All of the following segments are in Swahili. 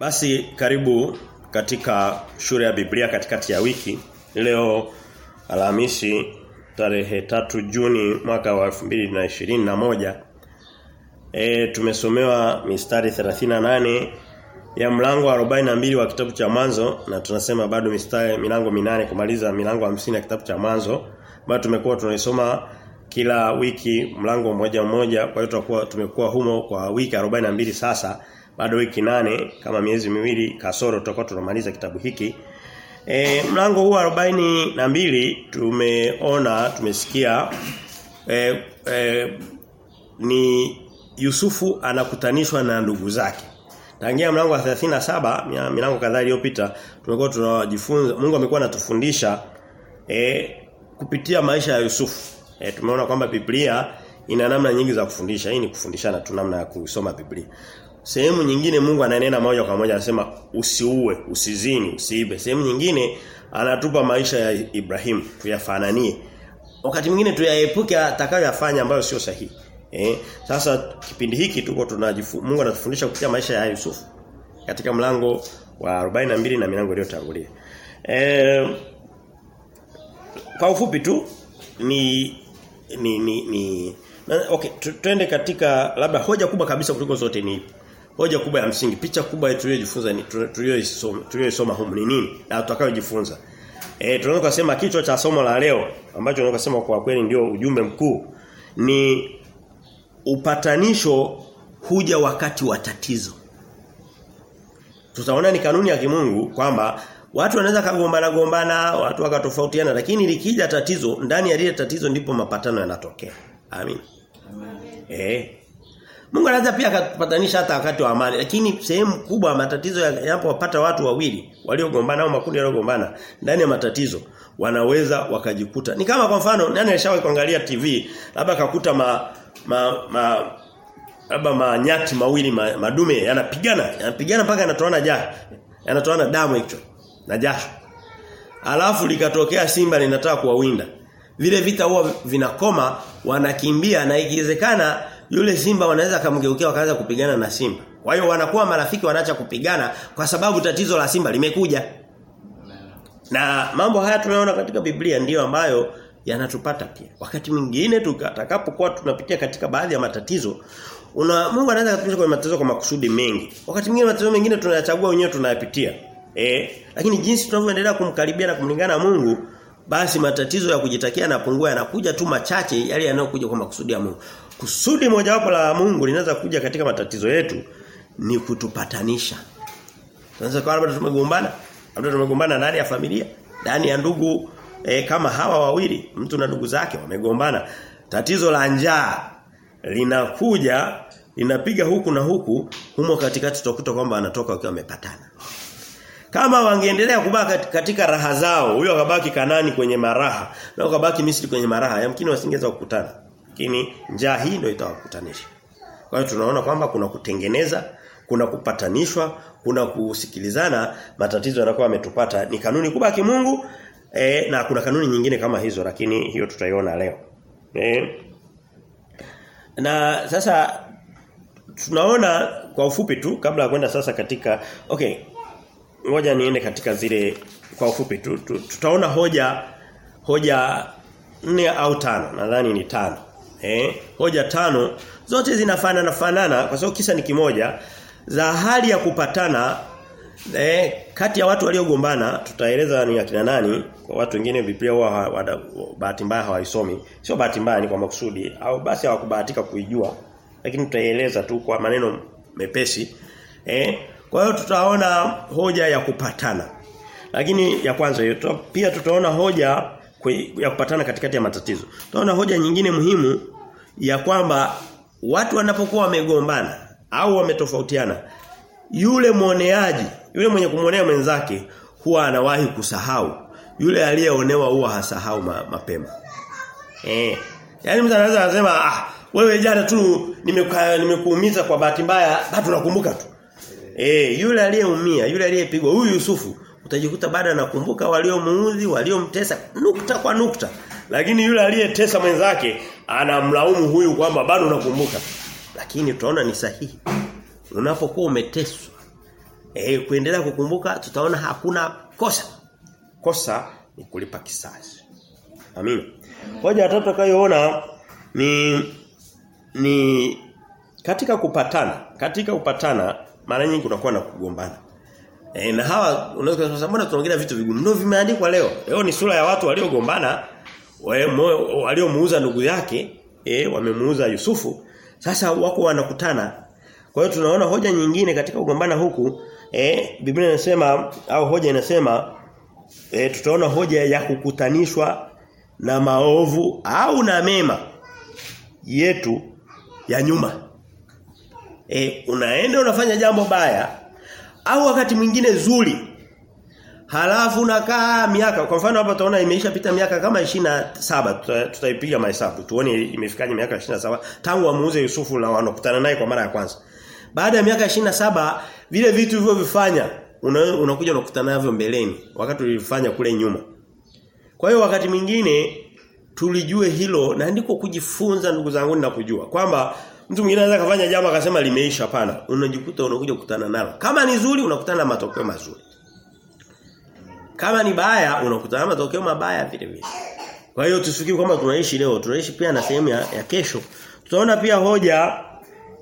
Basi karibu katika shule ya Biblia katikati ya wiki. Leo Alhamisi tarehe tatu Juni mwaka wa 2021. E, tumesomewa mistari 38 ya mlango wa 42 wa kitabu cha mwanzo na tunasema bado mistari milango minane kumaliza milango 50 ya kitabu cha mwanzo. Bado tumekuwa tunaisoma kila wiki mlango mmoja mmoja kwa hiyo tutakuwa tumekuwa humo kwa wiki 42 sasa bado wiki nane kama miezi miwili kasoro tutakuwa tunamaliza kitabu hiki e, mlango huu 42 tumeona tumesikia e, e, ni Yusufu anakutanishwa na ndugu zake Tangia mlango wa 37 milango kadhaa iliyopita tumekuwa tunajifunza Mungu amekuwa anatufundisha e, kupitia maisha ya Yusufu E, tumeona kwamba Biblia ina namna nyingi za kufundisha. Hii ni kufundishana tu namna ya kusoma Biblia. Sehemu nyingine Mungu ananena moja kwa moja anasema usiue, usizini, usiibe. Sehemu nyingine anatupa maisha ya Ibrahim tuyafananie. Wakati mwingine tuyaepuke atakayoyafanya ambayo sio sahihi. Eh, sasa kipindi hiki tuko tunajifunza Mungu anatufundisha kupitia maisha ya Yusufu katika mlango wa 42 na milango iliyotangulia. Eh, kwa ufupi tu ni ni ni, ni na, okay twende katika labda hoja kubwa kabisa kuliko zote ni hoja kubwa ya msingi picha kubwa tuliyojifunza ni tuliyoisoma tuliyoisoma humu ni nini na tutakayojifunza eh tunaweza kusema kichwa cha somo la leo ambacho tunaweza kusema kwa kweli ndio ujumbe mkuu ni upatanisho huja wakati wa tatizo tutaona ni kanuni ya kimungu kwamba Watu wanaweza kagombana gombana, watu wakatofautiana lakini likija tatizo, ndani ya lile tatizo ndipo mapatano yanatokea. Amin. Amen. Eh. Mungu anaweza pia akapatanisha hata wakati wa amani, lakini sehemu kubwa matatizo yanapowapata watu wawili waliogombana au makundi yaliogombana ndani ya matatizo wanaweza wakajikuta. Ni kama kwa mfano nani alishawahi kuangalia TV, labda akakuta ma ma, ma labda manyati mawili ma, madume yanapigana, yanapigana mpaka yanatoana ja yanatoana damu hicho na jasho. Alafu likatokea simba linataka kuwawinda. Vile vita huwa vinakoma wanakimbia na ikiwezekana yule simba wanaweza kumgeukia wakaanza kupigana na simba. Kwa hiyo wanakuwa marafiki wanaacha kupigana kwa sababu tatizo la simba limekuja. Na mambo haya tunaona katika Biblia ndiyo ambayo yanatupata pia. Wakati mwingine tukatakapokuwa tunapitia katika baadhi ya matatizo una Mungu anaweza kutupisha kwenye matatizo kwa makusudi mengi. Wakati mwingine matatizo mengine tunayachagua wenyewe tunayapitia. Eh, lakini jinsi tunavyoendelea kumkaribia na kumlingana Mungu, basi matatizo ya kujitakia yanapungua yanakuja tu machache yale yanayokuja kwa makusudi ya Mungu. Kusudi mojawapo la Mungu linaweza kuja katika matatizo yetu ni kutupatanisha. Tunaweza kwa labda tumegombana, labda tumegombana ndani ya familia, ndani ya ndugu e, kama hawa wawili, mtu na ndugu zake wamegombana. Tatizo la njaa linakuja linapiga huku na huku, humo katikati tutakuta kwamba anatoka wakiwa wamepatana. Kama wangeendelea kubaki katika raha zao, huyo akabaki Kanani kwenye maraha, na ukabaki Misri kwenye maraha, yamkini wasingeweza kukutana. Lakini njaa hii ndio itawakutanisha. Kwa hiyo tunaona kwamba kuna kutengeneza, kuna kupatanishwa, kuna kusikilizana, matatizo yanakuwa yametupata. Ni kanuni kubwa kimungu e, na kuna kanuni nyingine kama hizo lakini hiyo tutaiona leo. E, na sasa tunaona kwa ufupi tu kabla ya kwenda sasa katika okay ngoja niende katika zile kwa ufupi tu, tu tutaona hoja hoja nne au tano nadhani ni tano eh hoja tano zote zinafanana fanana kwa sababu kisa ni kimoja za hali ya kupatana eh kati ya watu waliogombana tutaeleza ni akina nani kwa watu wengine Biblia huwa bahati mbaya hawaisomi sio bahati mbaya ni kwa makusudi au basi hawakubahatika kuijua lakini tutaeleza tu kwa maneno mepesi eh kwa hiyo tutaona hoja ya kupatana. Lakini ya kwanza hiyo pia tutaona hoja ya kupatana katikati ya matatizo. Tunaona hoja nyingine muhimu ya kwamba watu wanapokuwa wamegombana au wametofautiana yule muoneaji, yule mwenye kumuonea mwenzake huwa anawahi kusahau. Yule aliyeonewa huwa hasahau ma, mapema. Eh. Yaani mtu anaweza anasema ah wewe jana tu nimekuumiza nime kwa bahati mbaya bado nakumbuka tu. Eh, yule aliyeumia, yule aliyepigwa, huyu Yusufu utajikuta bado anakumbuka waliomuudhi, waliomtesa nukta kwa nukta. Lakini yule aliyetesa mwenzake anamlaumu huyu kwamba bado unakumbuka. Lakini tutaona ni sahihi. Unapokuwa umeteswa eh kuendelea kukumbuka tutaona hakuna kosa. Kosa ni kulipa kisasi. Amina. Hoja ya tatu kayoona ni ni katika kupatana, katika kupatana mara nyingi kunakuwa na kugombana. E, na hawa unaweza kusema mbona tunaongelea vitu vigumu? Ndio vimeandikwa leo. Leo ni sura ya watu waliogombana, waliomuuza ndugu yake, eh wamemuuza Yusufu. Sasa wako wanakutana. Kwa hiyo tunaona hoja nyingine katika kugombana huku, eh Biblia inasema au hoja inasema e, tutaona hoja ya kukutanishwa na maovu au na mema yetu ya nyuma. E, unaenda unafanya jambo baya au wakati mwingine zuri. Halafu nakaa miaka kwa mfano hapa tunaona imeisha pita miaka kama 27 tutaipiga mahesabu tuone imefikaje miaka 27 tangu amuuze Yusufu na wanakutana naye kwa mara ya kwanza. Baada ya miaka 27 vile vitu hivyo vifanya unakuja una unakutana navyo mbeleni wakati ulifanya kule nyuma. Kwa hiyo wakati mwingine tulijue hilo na ndiko kujifunza ndugu zangu na kujua kwamba mtu mwingine anaweza kufanya jambo akasema limeisha hapana. Unajikuta unakuja kukutana nalo. Kama ni zuri unakutana na matokeo mazuri. Kama ni baya unakutana na matokeo mabaya vile vile. Kwa hiyo tusifikiri kwamba tunaishi leo. Tunaishi pia na sehemu ya, ya kesho. Tutaona pia hoja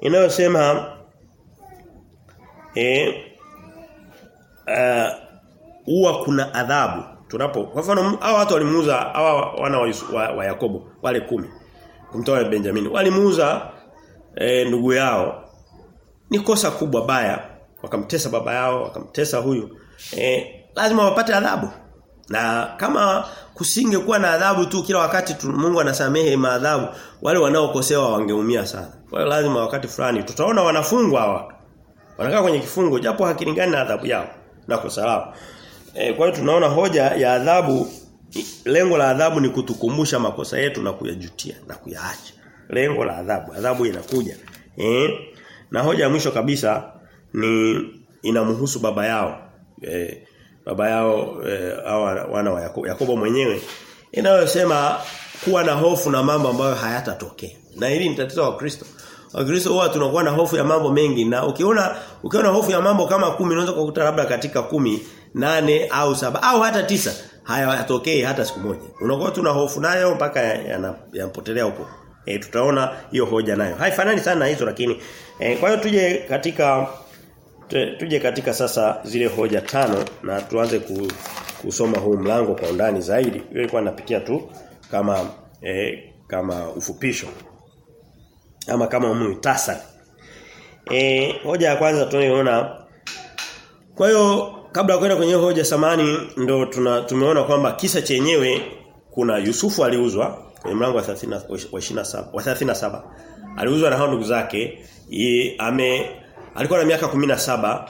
inayosema eh uh, huwa kuna adhabu. Tunapo kwa mfano hao watu walimuuza hawa wana wa, wa, wa Yakobo wale kumi. Kumtoa Benjamin walimuuza e, ndugu yao. Ni kosa kubwa baya. Wakamtesa baba yao wakamtesa huyu. E, lazima wapate adhabu. Na kama kusingekuwa na adhabu tu kila wakati tu, Mungu anasamehe maadhabu wale wanaokosewa wangeumia sana. Kwa hiyo lazima wakati fulani tutaona wanafungwa hawa. Wanakaa kwenye kifungo japo hakilingani na adhabu yao na kosa lao. E, kwa hiyo tunaona hoja ya adhabu lengo la adhabu ni kutukumbusha makosa yetu na kuyajutia na kuyaacha. Lengo la adhabu, adhabu inakuja. Eh? na hoja ya mwisho kabisa ni inamhusu baba yao. Eh, baba yao eh, au wana wa Yakobo, Yakobo mwenyewe inayosema kuwa na hofu na mambo ambayo hayatatokea. Na hili ni tatizo wa Kristo. Wakristo huwa tunakuwa na hofu ya mambo mengi na ukiona ukiona hofu ya mambo kama kumi unaweza kukuta labda katika kumi nane au saba au hata tisa hayatokei hata siku moja. Unakuwa tuna hofu nayo mpaka yanapotelea ya, ya huko. E, tutaona hiyo hoja nayo. Haifanani sana na hizo lakini e, kwa hiyo tuje katika tuje katika sasa zile hoja tano na tuanze ku, kusoma huu mlango kwa undani zaidi. Hiyo Ilikuwa napitia tu kama e, kama ufupisho ama kama muhtasari. Eh hoja ya kwanza tunayoona kwa hiyo kabla kwenda kwenye hoja samani ndo tuna tumeona kwamba kisa chenyewe kuna Yusufu aliuzwa kwenye mlango wa 30 wa 27 wa 37 aliuzwa na hao ndugu zake ye, ame alikuwa na miaka 17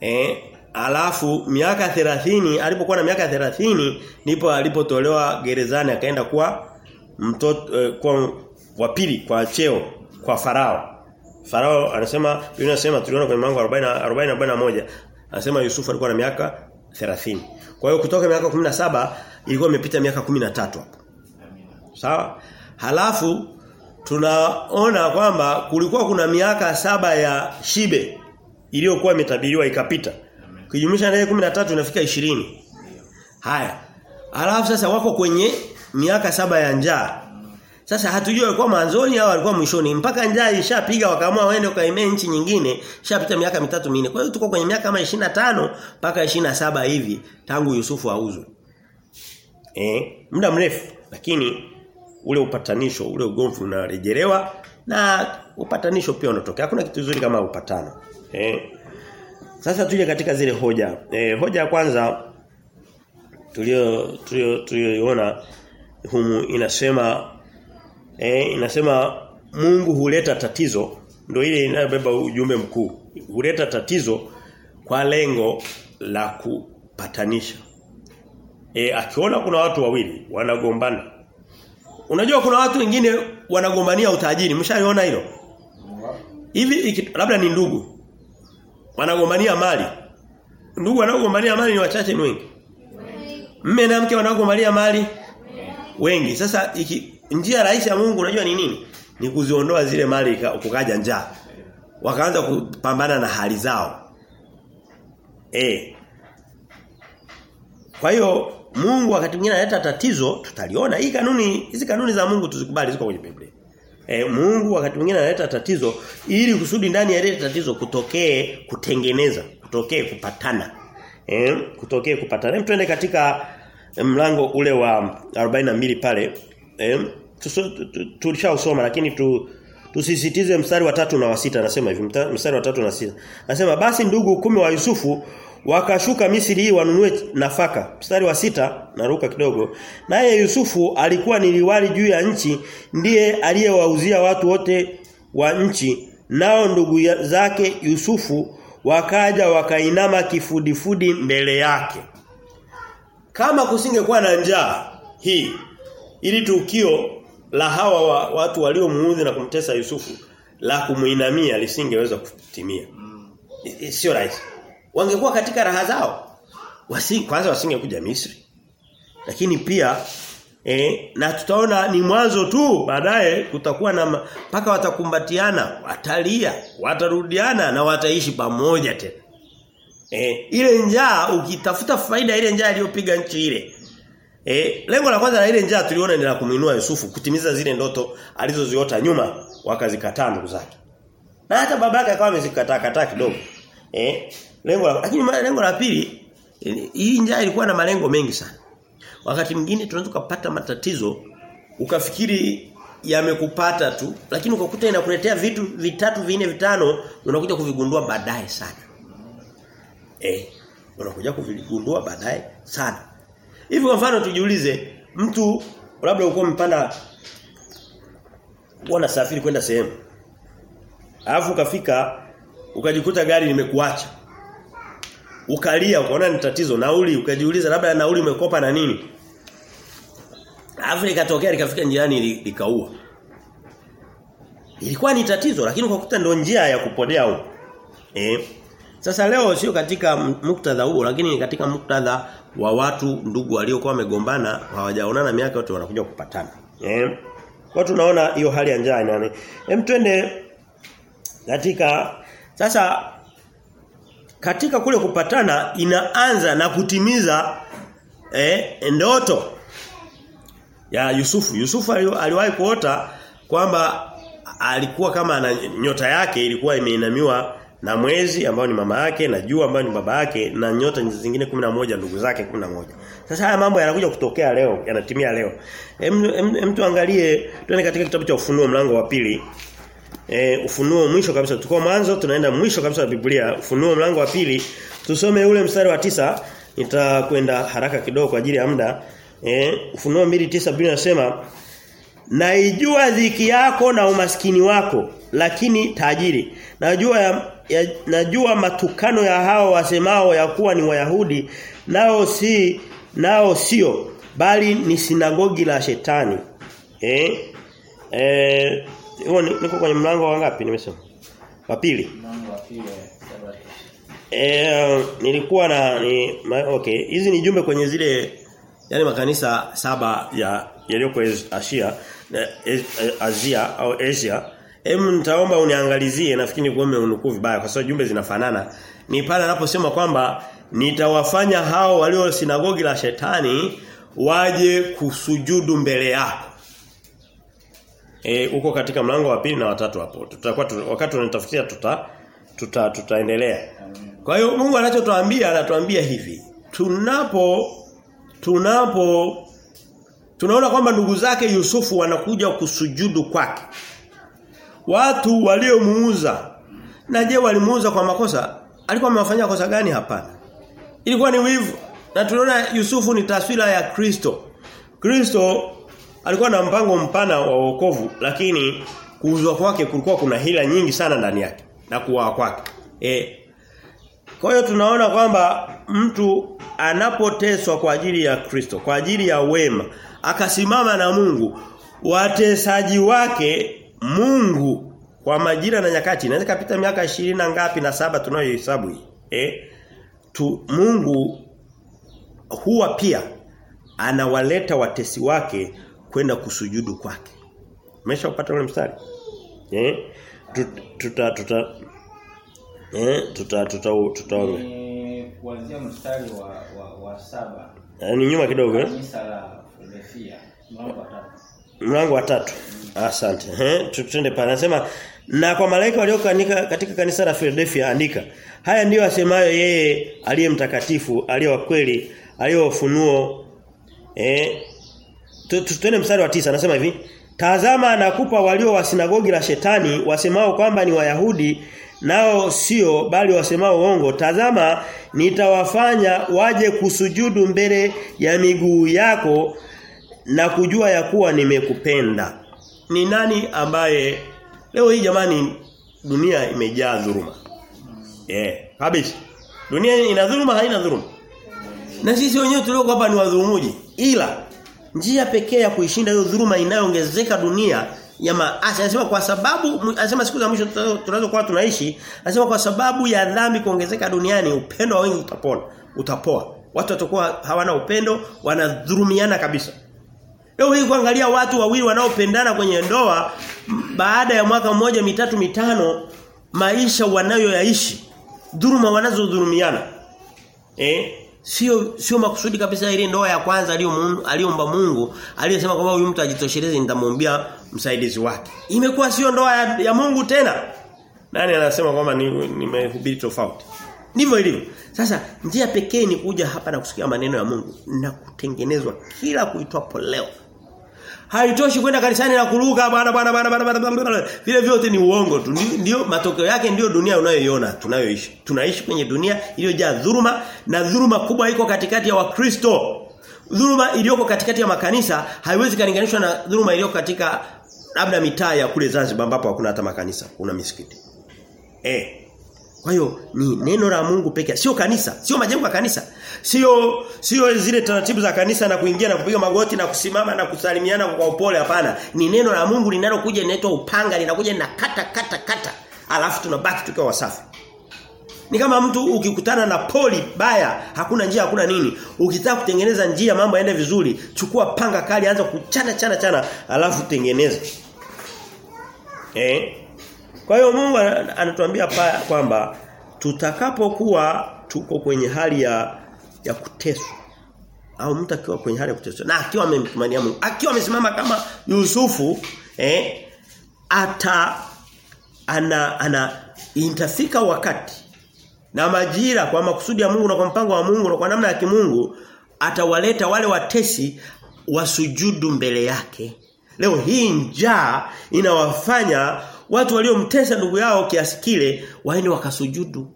eh alafu miaka 30 alipokuwa na miaka 30 ndipo alipotolewa gerezani akaenda kuwa mtoto eh, kwa wa pili kwa cheo kwa farao. Farao anasema Biblia inasema tuliona kwenye mlango 40 40 41 anasema Yusufu alikuwa na miaka 30. Kwa hiyo kutoka miaka 17 ilikuwa imepita miaka 13 hapo. Sawa? Halafu tunaona kwamba kulikuwa kuna miaka saba ya shibe iliyokuwa imetabiriwa ikapita. Kijumlisha na 13 inafika 20. Haya. Halafu sasa wako kwenye miaka saba ya njaa. Sasa hatujui walikuwa mwanzoni au alikuwa mwishoni mpaka njaa ishapiga wakaamua waende kaimee nchi nyingine ishapita miaka mitatu minne. Kwa hiyo tuko kwenye miaka kama 25 mpaka 27 hivi tangu Yusufu auzwe. Eh, muda mrefu lakini ule upatanisho ule ugomvi unarejelewa na upatanisho pia unatokea. Hakuna kitu kizuri kama upatano. Eh. Sasa tuje katika zile hoja. Eh, hoja ya kwanza tulio tulio tulioiona humu inasema eh, inasema Mungu huleta tatizo ndio ile inayobeba ujumbe mkuu. Huleta tatizo kwa lengo la kupatanisha. E, akiona kuna watu wawili wanagombana. Unajua kuna watu wengine wanagombania utajiri. Mshaiona hilo? Hivi labda ni ndugu. Wanagombania mali. Ndugu wanaogombania mali ni wachache ni wengi. Mme na mke wanaogombania mali wengi. Sasa iki, njia rahisi ya Mungu unajua ni nini? Ni kuziondoa zile mali kukaja njaa. Wakaanza kupambana na hali zao. Eh. Kwa hiyo Mungu wakati mwingine analeta tatizo tutaliona hii kanuni hizi kanuni za Mungu tuzikubali ziko kwenye Biblia. E, Mungu wakati mwingine analeta tatizo ili kusudi ndani ya ile tatizo kutokee kutengeneza, kutokee kupatana. E, kutokee kupatana. Hem twende katika mlango ule wa 42 pale. E, tulishausoma lakini tu tusisitize mstari wa tatu na wa sita anasema hivi mstari wa tatu na sita anasema basi ndugu kumi wa Yusufu wakashuka Misri hii wanunue nafaka mstari wa sita naruka kidogo naye Yusufu alikuwa ni liwali juu ya nchi ndiye aliyewauzia watu wote wa nchi nao ndugu zake Yusufu wakaja wakainama kifudifudi mbele yake kama kusingekuwa na njaa hii ili tukio la hawa wa, watu waliomuudhi na kumtesa Yusufu la kumuinamia lisingeweza kutimia. Sio rahisi. Wangekuwa katika raha zao. Wasi, kwanza wasingekuja Misri. Lakini pia eh, na tutaona ni mwanzo tu baadaye kutakuwa na mpaka watakumbatiana, watalia, watarudiana na wataishi pamoja tena. Eh, ile njaa ukitafuta faida ile njaa iliyopiga nchi ile E, lengo la kwanza la ile njaa tuliona ni la kumuinua Yusufu kutimiza zile ndoto alizoziota nyuma wakazikataa ndugu zake. Na hata babake akawa amezikataa kataa kidogo. Eh, lengo la lakini lengo la pili hii njaa ilikuwa na malengo mengi sana. Wakati mwingine tunaweza kupata matatizo ukafikiri yamekupata tu lakini ukakuta inakuletea vitu vitatu vinne vitano unakuja kuvigundua baadaye sana. Eh, unakuja kuvigundua baadaye sana. Hivi kwa mfano tujiulize mtu labda uko mpanda unasafiri kwenda sehemu. Alafu ukafika ukajikuta gari limekuacha. Ukalia ukaona ni tatizo nauli ukajiuliza labda nauli umekopa na nini. Afrika tokea likafika njiani likaua. Ilikuwa ni tatizo lakini ukakuta ndio njia ya kupodea huko. Eh sasa leo sio katika muktadha huo lakini katika muktadha wa watu ndugu waliokuwa wamegombana hawajaonana miaka yote wanakuja kupatana. Eh? Kwa tunaona hiyo hali ya njaa nani. Hem twende katika sasa katika kule kupatana inaanza na kutimiza eh, ndoto ya Yusufu. Yusufu aliwahi kuota kwamba alikuwa kama na nyota yake ilikuwa imeinamiwa na mwezi ambao ni mama yake na jua ambao ni baba yake na nyota zingine moja ndugu zake moja Sasa haya mambo yanakuja kutokea leo, yanatimia leo. Hem tuangalie twende katika kitabu cha Ufunuo mlango wa pili. E, ufunuo mwisho kabisa tuko mwanzo tunaenda mwisho kabisa wa Biblia. Ufunuo mlango wa pili tusome ule mstari wa tisa nitakwenda haraka kidogo kwa ajili ya muda. E, ufunuo 2:9 Biblia inasema Naijua dhiki yako na umaskini wako lakini tajiri. Najua ya, ya, najua matukano ya hao wasemao ya kuwa ni Wayahudi nao si nao sio bali ni sinagogi la shetani. Eh? Eh, niko kwenye mlango wa ngapi nimesema? Wa pili. Mlango wa pili. Eh, nilikuwa na ni, ma, okay, hizi ni jumbe kwenye zile yale makanisa saba ya yaliyoko Asia Asia au Asia Hem nitaomba uniangalizie nafikiri kwa unukuu vibaya kwa sababu jumbe zinafanana. Ni pale anaposema kwamba nitawafanya hao walio sinagogi la shetani waje kusujudu mbele yako. E, uko katika mlango wa pili na watatu hapo. Tutakuwa tu, wakati tunatafutia tuta tuta tutaendelea. Kwa hiyo Mungu anachotuambia anatuambia hivi. Tunapo tunapo tunaona kwamba ndugu zake Yusufu wanakuja kusujudu kwake. Watu waliomuuza. Na je walimuuza kwa makosa? Alikuwa amewafanyia kosa gani hapana? Ilikuwa ni wivu. Na tunaona Yusufu ni taswira ya Kristo. Kristo alikuwa na mpango mpana wa wokovu lakini kuuzwa kwake kulikuwa kuna hila nyingi sana ndani yake na kuwa kwake. Eh. Kwa hiyo tunaona kwamba mtu anapoteswa kwa ajili ya Kristo, kwa ajili ya wema, akasimama na Mungu, watesaji wake Mungu kwa majira na nyakati inaweza kapita miaka ishirini na ngapi na saba tunayohesabu hii. Eh? Tu Mungu huwa pia anawaleta watesi wake kwenda kusujudu kwake. Umeshapata ule mstari? Eh? Tuta tuta eh tuta tuta tuta Eh, kuanzia mstari wa, wa, wa saba Yaani nyuma kidogo eh? kanisa la Philadelphia mlango wa tatu. Mlango wa 3. Asante. Eh, tutende pale. Anasema na kwa malaika waliokanika katika kanisa la Philadelphia andika. Haya ndiyo asemayo yeye aliye mtakatifu, aliye wa kweli, aliye wa ufunuo. Eh tu- tu- mstari wa tisa anasema hivi. Tazama nakupa walio wa sinagogi la shetani wasemao kwamba ni Wayahudi nao sio bali wasemao uongo tazama nitawafanya waje kusujudu mbele ya miguu yako na kujua ya kuwa nimekupenda. Ni nani ambaye leo hii jamani dunia imejaa dhuluma. Eh, yeah, kabisa. Dunia ina dhuluma haina dhuluma. Na sisi wenyewe tulioko hapa ni wadhulumuji. Ila njia pekee ya kuishinda hiyo dhuluma inayoongezeka dunia ya maasi anasema kwa sababu anasema siku za mwisho tunazokuwa tunaishi anasema kwa sababu ya dhambi kuongezeka duniani upendo wa wengi utapona utapoa watu watakuwa hawana upendo wanadhulumiana kabisa Leo hii kuangalia watu wawili wanaopendana kwenye ndoa baada ya mwaka mmoja mitatu mitano maisha wanayoyaishi dhuluma wanazodhulumiana. Eh? Sio sio makusudi kabisa ile ndoa ya kwanza aliyomuumba aliomba Mungu aliyesema kwamba huyu mtu ajitosheleze nitamwambia msaidizi wake. Imekuwa sio ndoa ya, ya Mungu tena. Nani anasema kwamba nimehubiri ni- tofauti? Ndivyo ilivyo. Sasa njia pekee ni kuja hapa na kusikia maneno ya Mungu na kutengenezwa kila kuitwapo leo. Haitoshi kwenda kanisani na kuruka bwana bwana bwana bwana. Vile vyote ni uongo tu. Ndio matokeo yake ndio dunia unayoiona tunayoishi. Tunaishi kwenye dunia iliyojaa dhuluma na dhuruma kubwa iko katikati ya Wakristo. Dhuluma iliyoko katikati ya makanisa haiwezi kalinganishwa na dhuluma iliyoko katika labda mitaa ya kule Zanzibar ambapo hakuna hata makanisa, kuna misikiti. Eh. Kwa hiyo ni neno la Mungu pekee, sio kanisa, sio majengo ya kanisa. Sio sio zile taratibu za kanisa na kuingia na kupiga magoti na kusimama na kusalimiana kwa upole hapana. Ni neno la Mungu linalokuja linaitwa upanga, linakuja na kata kata kata. Alafu tunabaki tukiwa wasafi. Ni kama mtu ukikutana na poli baya, hakuna njia, hakuna nini. Ukitaka kutengeneza njia mambo yaende vizuri, chukua panga kali anza kuchana chana chana, alafu tengeneza. Eh? Kwa hiyo Mungu anatuambia kwamba tutakapokuwa tuko kwenye hali ya ya kuteswa au mtu akiwa kwenye hali ya kuteswa na akiwa amemtumania Mungu, akiwa amesimama kama Yusufu eh ata ana ana itafika wakati na majira kwa makusudi ya Mungu na kwa mpango wa Mungu na kwa namna ya kimungu atawaleta wale watesi wasujudu mbele yake. Leo hii njaa inawafanya watu waliomtesa ndugu yao kiasi kile waende wakasujudu.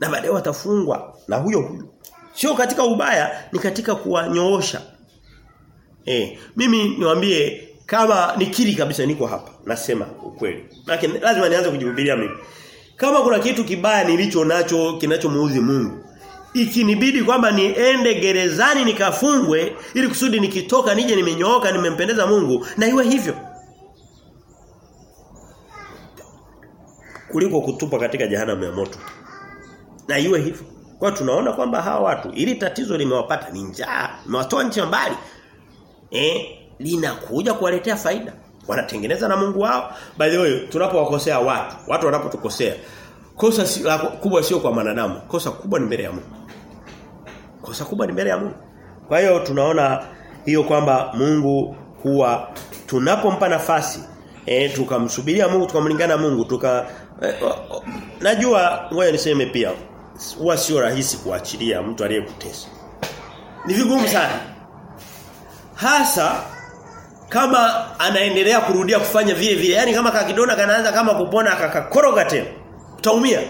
Na baadaye watafungwa na huyo huyo. Sio katika ubaya, ni katika kuwanyoosha. Eh, mimi niwaambie kama nikiri kabisa niko hapa, nasema ukweli. Lakini lazima nianze kujihubiria mimi. Kama kuna kitu kibaya nilicho nacho kinachomuudhi Mungu, ikinibidi kwamba niende gerezani nikafungwe ili kusudi nikitoka nije nimenyooka nimempendeza Mungu na iwe hivyo. Kuliko kutupa katika jehanamu ya moto. Na iwe hivyo. Kwa tunaona kwamba hawa watu ili tatizo limewapata ni njaa, limewatoa nchi mbali. Eh, linakuja kuwaletea faida. Wanatengeneza na Mungu wao. By the way, tunapowakosea watu, watu wanapotukosea, kosa si, la, kubwa sio kwa mwanadamu kosa kubwa ni mbele ya Mungu. Kosa kubwa ni mbele ya Mungu. Kwa hiyo tunaona hiyo kwamba Mungu huwa tunapompa nafasi eh tukamsubiria Mungu tukamlingana Mungu tuka eh, oh, oh, najua ngoja niseme pia huwa sio rahisi kuachilia mtu aliyekutesa. Ni vigumu sana. Hasa kama anaendelea kurudia kufanya vile vile. Yani kama kakidona kanaanza kama kupona akakakoroga tena. Utaumia.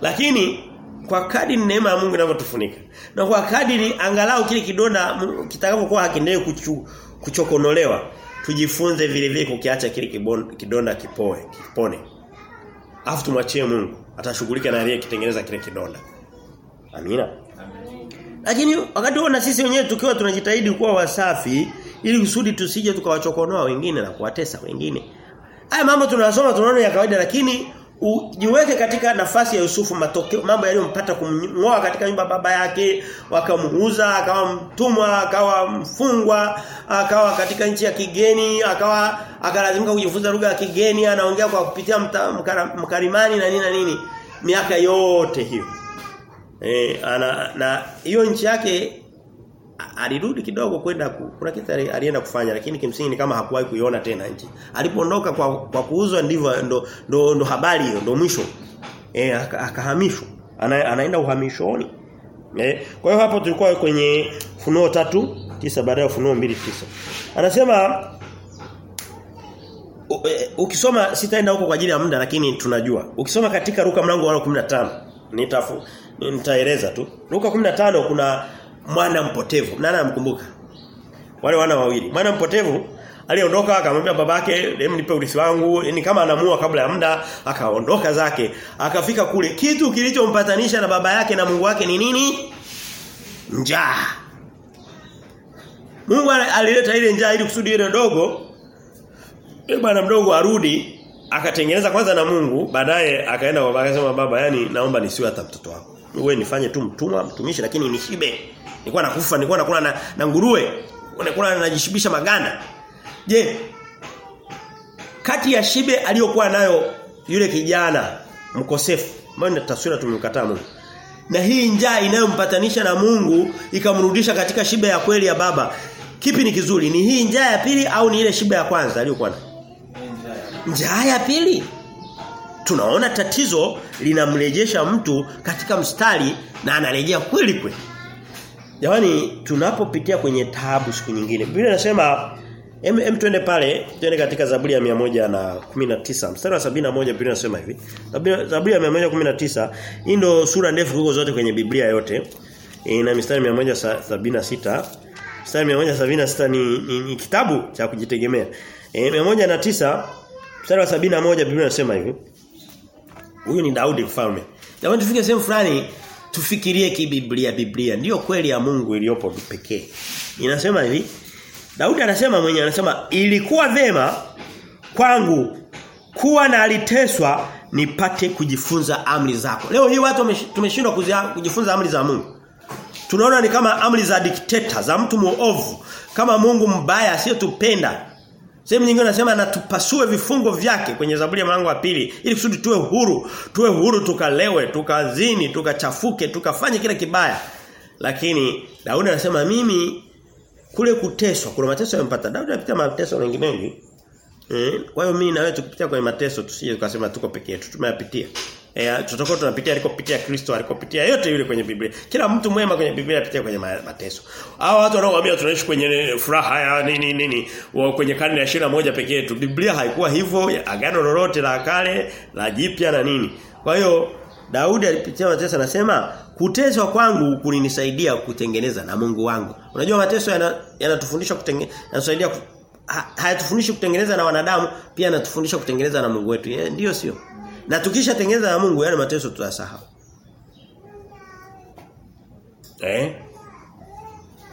Lakini kwa kadiri neema ya Mungu inavyotufunika na kwa kadiri angalau kile kidonda kitakapokuwa hakiendelee kuchu, kuchokonolewa tujifunze vile vile kukiacha kile kidonda kipoe kipone. Afu tumwachie Mungu atashughulika na yeye kitengeneza kile kidonda. Amina. Lakini wakati huo na sisi wenyewe tukiwa tunajitahidi kuwa wasafi ili kusudi tusije tukawachokonoa wengine na kuwatesa wengine. Haya mambo tunasoma tunaona ya kawaida lakini ujiweke katika nafasi ya Yusufu matokeo mambo yaliyompata kumngoa katika nyumba baba yake wakamuuza akawa mtumwa akawa mfungwa akawa katika nchi ya kigeni akawa akalazimika kujifunza lugha ya kigeni anaongea kwa kupitia mkarimani na nini na nini miaka yote hiyo. Eh ana na hiyo nchi yake alirudi kidogo kwenda ku, kuna kitu alienda kufanya lakini kimsingi ni kama hakuwahi kuiona tena nchi. Alipoondoka kwa kwa kuuzwa ndivyo ndo, ndo ndo habari hiyo ndo mwisho. Eh akahamishwa. Ana, anaenda uhamishoni. Eh kwa hiyo hapo tulikuwa kwenye Funuo tatu tisa baadaye Funuo mbili tisa Anasema u- e, ukisoma sitaenda huko kwa ajili ya muda lakini tunajua. Ukisoma katika Luka mlango wa 15 nitafu nitaeleza tu. Luka 15 kuna mwana mpotevu. Nani anamkumbuka? Wale wana wawili. Mwana mpotevu aliondoka akamwambia babake, "Hem nipe urithi wangu." Ni kama anamua kabla ya muda, akaondoka zake. Akafika kule. Kitu kilichompatanisha na baba yake na Mungu wake ni nini? Njaa. Mungu alileta ile njaa ili kusudi ile dogo yule bwana mdogo arudi akatengeneza kwanza na Mungu baadaye akaenda kwa baba akasema baba yani naomba nisiwe hata mtoto wako. Wewe nifanye tu mtumwa mtumishi lakini nishibe. Nilikuwa nakufa nilikuwa nakula na, na nguruwe. Nilikuwa najishibisha maganda. Je, kati ya shibe aliyokuwa nayo yule kijana mkosefu maana taswira tumemkataa Mungu na hii njaa inayompatanisha na Mungu ikamrudisha katika shibe ya kweli ya baba kipi ni kizuri ni hii njaa ya pili au ni ile shibe ya kwanza aliyokuwa nayo njaa ya pili tunaona tatizo linamrejesha mtu katika mstari na anarejea kweli kweli Jamani tunapopitia kwenye taabu siku nyingine. Biblia inasema em, em twende pale, twende katika Zaburi ya 119. Mstari wa 71 Biblia inasema hivi. Zaburi ya 119 hii ndio sura ndefu kuliko zote kwenye Biblia yote. Ina mistari 176. Mstari 176 ni, ni, ni kitabu cha kujitegemea. E, 109 mstari wa 71 Biblia inasema hivi. Huyu ni Daudi mfalme. Jamani tufike sehemu fulani tufikirie kibiblia Biblia ndiyo kweli ya Mungu iliyopo pekee. Inasema hivi Daudi anasema mwenyewe anasema ilikuwa vema kwangu kuwa na aliteswa nipate kujifunza amri zako. Leo hii watu tumeshindwa kujifunza amri za Mungu. Tunaona ni kama amri za dikteta za mtu muovu, kama Mungu mbaya asiyetupenda. Sehemu nyingine anasema natupasue vifungo vyake kwenye Zaburi ya mlango wa pili ili kusudi tuwe huru, tuwe huru tukalewe, tukazini, tukachafuke, tukafanye kila kibaya. Lakini Daudi anasema mimi kule kuteswa, kuna mateso yamempata. Daudi alipita mateso mengi mengi. Eh, kwa hiyo mimi na wewe tukipitia kwenye mateso tusije tukasema tuko peke yetu, tumeyapitia. Eh, tutakuwa tunapitia alikopitia Kristo, alikopitia yote yule kwenye Biblia. Kila mtu mwema kwenye Biblia anapitia kwenye mateso. Hao watu wanaoambia tunaishi kwenye furaha ya nini nini, wa kwenye karne ya 21 pekee yetu. Biblia haikuwa hivyo, agano lolote la kale, la jipya na nini. Kwa hiyo Daudi alipitia mateso anasema kuteswa kwangu kulinisaidia kutengeneza na Mungu wangu. Unajua mateso yana- yanatufundisha kutengeneza yanasaidia hayatufundishi kutengeneza na wanadamu, pia yanatufundisha kutengeneza na Mungu wetu. Yeah, ndiyo sio? Na tukisha tengeneza na Mungu yale mateso tutayasahau. Eh?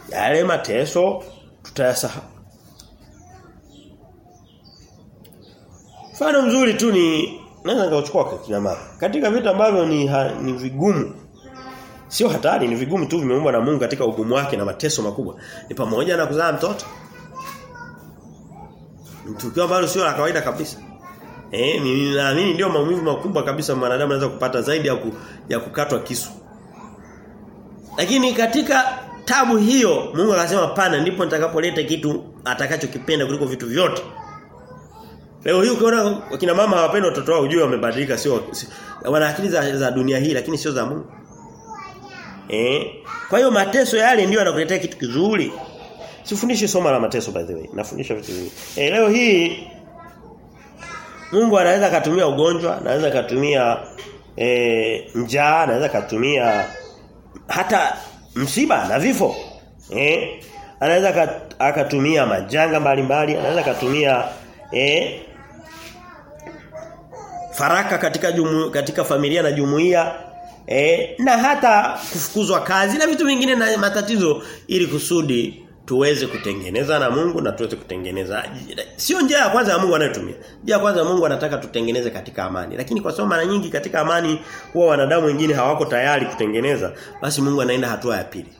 Yale mateso tutayasahau. Mfano mzuri tu ni naweza nikachukua kwa kina mama. Katika vitu ambavyo ni ha, ni vigumu sio hatari ni vigumu tu vimeumbwa na Mungu katika ugumu wake na mateso makubwa. Ni pamoja na kuzaa mtoto. mtukio tukio ambalo sio la kawaida kabisa. Eh, mimi naamini ndio maumivu makubwa kabisa mwanadamu anaweza kupata zaidi ya, ku, ya kukatwa kisu. Lakini katika tabu hiyo Mungu akasema pana ndipo nitakapoleta kitu atakachokipenda kuliko vitu vyote. Leo hii ukiona wakina mama hawapendi watoto wao ujue wamebadilika sio si, wana akili za, za dunia hii lakini sio za Mungu. Eh? Kwa hiyo mateso yale ndio yanakuletea kitu kizuri. Sifundishi somo la mateso by the way. Nafundisha vitu vingi. Eh, leo hii Mungu anaweza katumia ugonjwa, anaweza katumia e, njaa, anaweza katumia hata msiba na vifo. Eh? Anaweza kat- akatumia majanga mbalimbali, anaweza katumia eh faraka katika jumu, katika familia na jumuiya eh, na hata kufukuzwa kazi na vitu vingine na matatizo ili kusudi tuweze kutengeneza na Mungu na tuweze kutengeneza. Sio njia ya kwanza ya Mungu anayotumia. Njia ya kwanza Mungu anataka tutengeneze katika amani. Lakini kwa sababu mara nyingi katika amani huwa wanadamu wengine hawako tayari kutengeneza basi Mungu anaenda hatua ya pili.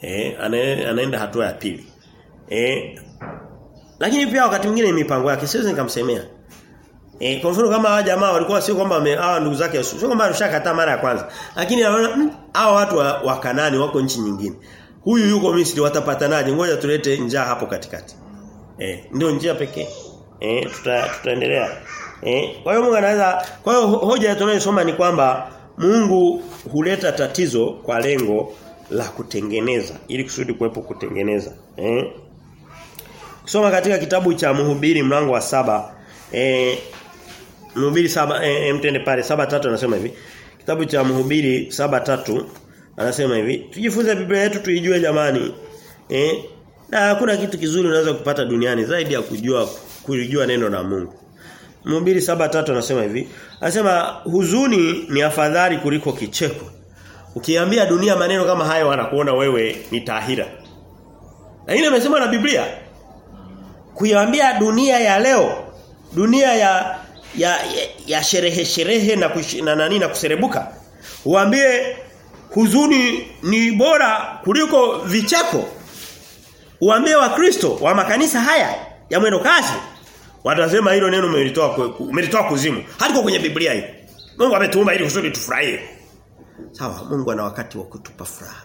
Eh anae- anaenda hatua ya pili. Eh lakini pia wakati mwingine mipango yake. Siwezi nikamsemea. Eh kwa mfano kama hawa jamaa walikuwa sio kwamba hawa ndugu zake sio kwamba alishakataa mara ya kwanza. Lakini anaona "Mm, hawa watu wa, wa Kanani wako nchi nyingine. Huyu yuko Misri watapatanaje? Ngoja tulete njaa hapo katikati. Eh ndio njia pekee. Eh tuta, tutaendelea. Eh kwa hiyo Mungu anaweza kwa hiyo ho- hoja tunayosoma ni kwamba Mungu huleta tatizo kwa lengo la kutengeneza ili kusudi kuwepo kutengeneza. Eh Kusoma katika kitabu cha Mhubiri mlango wa saba eh Mhubiri saba eh, eh, mtende pale saba tatu anasema hivi. Kitabu cha Mhubiri anasema hivi. Tujifunze Biblia yetu tuijue jamani. Eh na hakuna kitu kizuri unaweza kupata duniani zaidi ya kujua kulijua neno la Mungu. Mhubiri saba tatu anasema hivi. Anasema huzuni ni afadhali kuliko kicheko. Ukiambia dunia maneno kama hayo wanakuona wewe ni tahira. Lakini amesema na Biblia kuiambia dunia ya leo, dunia ya ya, ya, ya sherehe sherehe na kush, na nani na kuserebuka. Uambie huzuni ni bora kuliko vicheko. Uambie wa Kristo wa makanisa haya ya mwendo kasi watasema hilo neno umelitoa umelitoa kuzimu. Hadi kwenye Biblia hii. Mungu ametuumba ili kusudi tufurahie. Sawa, Mungu ana wakati wa kutupa furaha.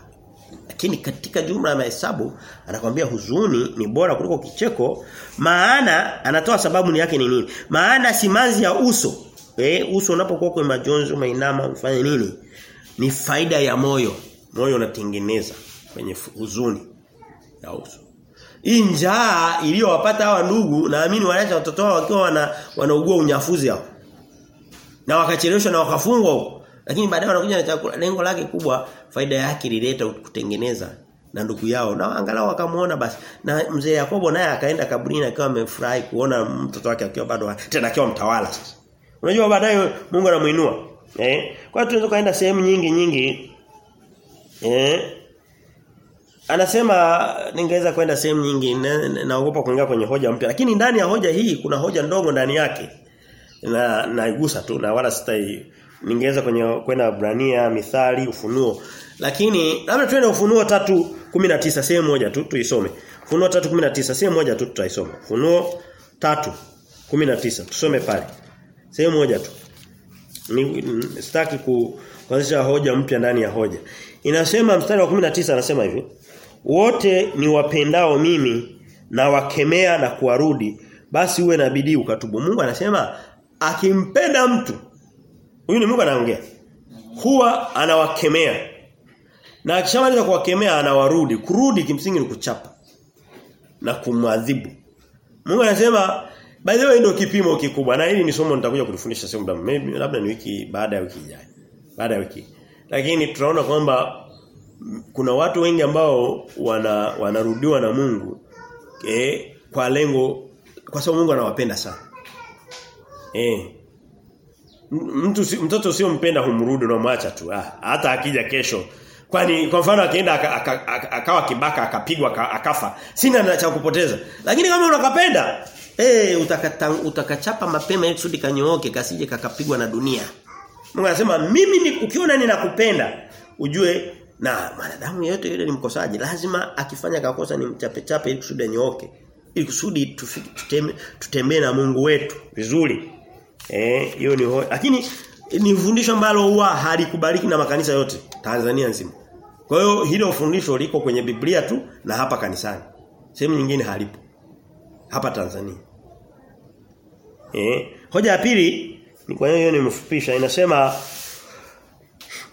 Lakini katika jumla ya mahesabu anakwambia huzuni ni bora kuliko kicheko maana anatoa sababu ni yake ni nini? Maana simanzi ya uso. Eh uso unapokuwa kwa majonzi umeinama ufanye nini? Ni faida ya moyo. Moyo unatengeneza kwenye huzuni ya uso. Hii njaa iliyowapata hawa ndugu naamini waliacha watoto wao wakiwa wana wanaugua unyafuzi hapo. Na wakacheleweshwa na wakafungwa huko. Lakini baadaye wanakuja na chakula lengo lake kubwa faida yake ilileta kutengeneza na ndugu yao na angalau wakamuona basi na mzee Yakobo naye akaenda kaburini akiwa amefurahi kuona mtoto wake akiwa bado tena akiwa mtawala sasa unajua baadaye Mungu anamuinua eh kwa hiyo tunaweza kaenda sehemu nyingi nyingi eh Anasema ningeweza kwenda sehemu nyingi na- na- naogopa kuingia kwenye hoja mpya lakini ndani ya hoja hii kuna hoja ndogo ndani yake na naigusa tu na wala sitai ningeweza kwenye kwenda Ibrania, Mithali, Ufunuo. Lakini labda twende Ufunuo 3:19 sehemu moja tu tuisome. Ufunuo 3:19 sehemu moja tu tutaisoma. Ufunuo 3:19 tusome pale. Sehemu moja tu. Sitaki kuanzisha hoja mpya ndani ya hoja. Inasema mstari wa 19 anasema hivi. Wote ni wapendao mimi na wakemea na kuwarudi basi uwe na bidii ukatubu. Mungu anasema akimpenda mtu huyu ni Mungu anaongea. Huwa anawakemea. Na akishamaliza kuwakemea anawarudi. Kurudi kimsingi ni kuchapa na kumwadhibu. Mungu anasema by the way ndio kipimo kikubwa na hili ni somo nitakuja kulifundisha sio muda maybe labda ni wiki baada ya wiki ijayo. Baada ya wiki. Lakini tunaona kwamba kuna watu wengi ambao wana wanarudiwa na Mungu eh, kwa lengo kwa sababu Mungu anawapenda sana. Eh. Mtu mtoto sio mpenda humrudi unamwacha tu. Ah, hata akija kesho. Kwani kwa mfano akienda aka- aka- aka- akawa kibaka akapigwa aka- akafa. Sina cha kupoteza. Lakini kama unakapenda eh hey, utakata, utakachapa mapema ili kusudi kanyooke kasije kakapigwa na dunia. Mungu anasema mimi ni ukiona ninakupenda ujue na mwanadamu yeyote yule ni mkosaji. Lazima akifanya kakosa ni mchape chape ili kusudi anyooke ili kusudi tutembee tutembee na Mungu wetu vizuri. Eh hiyo ni hoi. lakini ni fundisho ambalo huwa halikubaliki na makanisa yote Tanzania nzima. Kwa hiyo hilo fundisho liko kwenye Biblia tu na hapa kanisani. Sehemu nyingine halipo. Hapa Tanzania eh hoja ya pili ni kwa hiyo nimefupisha inasema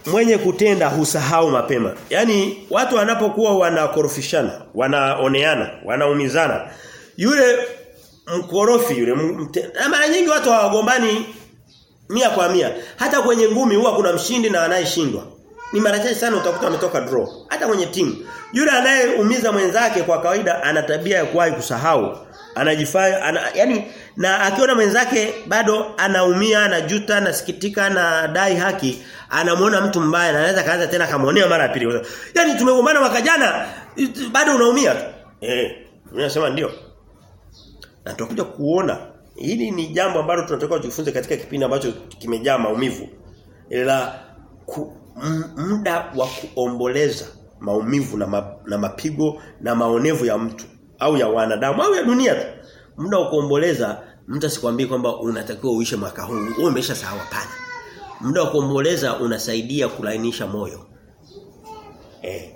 mwenye kutenda husahau mapema. Yaani watu wanapokuwa wanakorofishana, wanaoneana, wanaumizana, yule mkorofi yule mara nyingi watu hawagombani mia kwa mia. Hata kwenye ngumi huwa kuna mshindi na anayeshindwa. Ni mara chache sana utakuta ametoka draw. Hata kwenye timu. Yule anayeumiza mwenzake kwa kawaida ana tabia ya kuwahi kusahau. Anajifanya ana, yani na akiona mwenzake bado anaumia, anajuta, anasikitika na dai haki, anamuona mtu mbaya na anaweza kaanza tena kamuonea mara ya pili. yani tumegombana mwaka jana bado unaumia tu. Eh, unasema ndio. Na tutakuja kuona hili ni jambo ambalo tunatakiwa tujifunze katika kipindi ambacho kimejaa maumivu. Ila muda wa kuomboleza maumivu na, ma, na mapigo na maonevu ya mtu au ya wanadamu au ya dunia tu. Muda wa kuomboleza Mtu asikwambie kwamba unatakiwa uishe mwaka huu. Wewe umesha sawa pale. Muda wa kuomboleza unasaidia kulainisha moyo. Eh.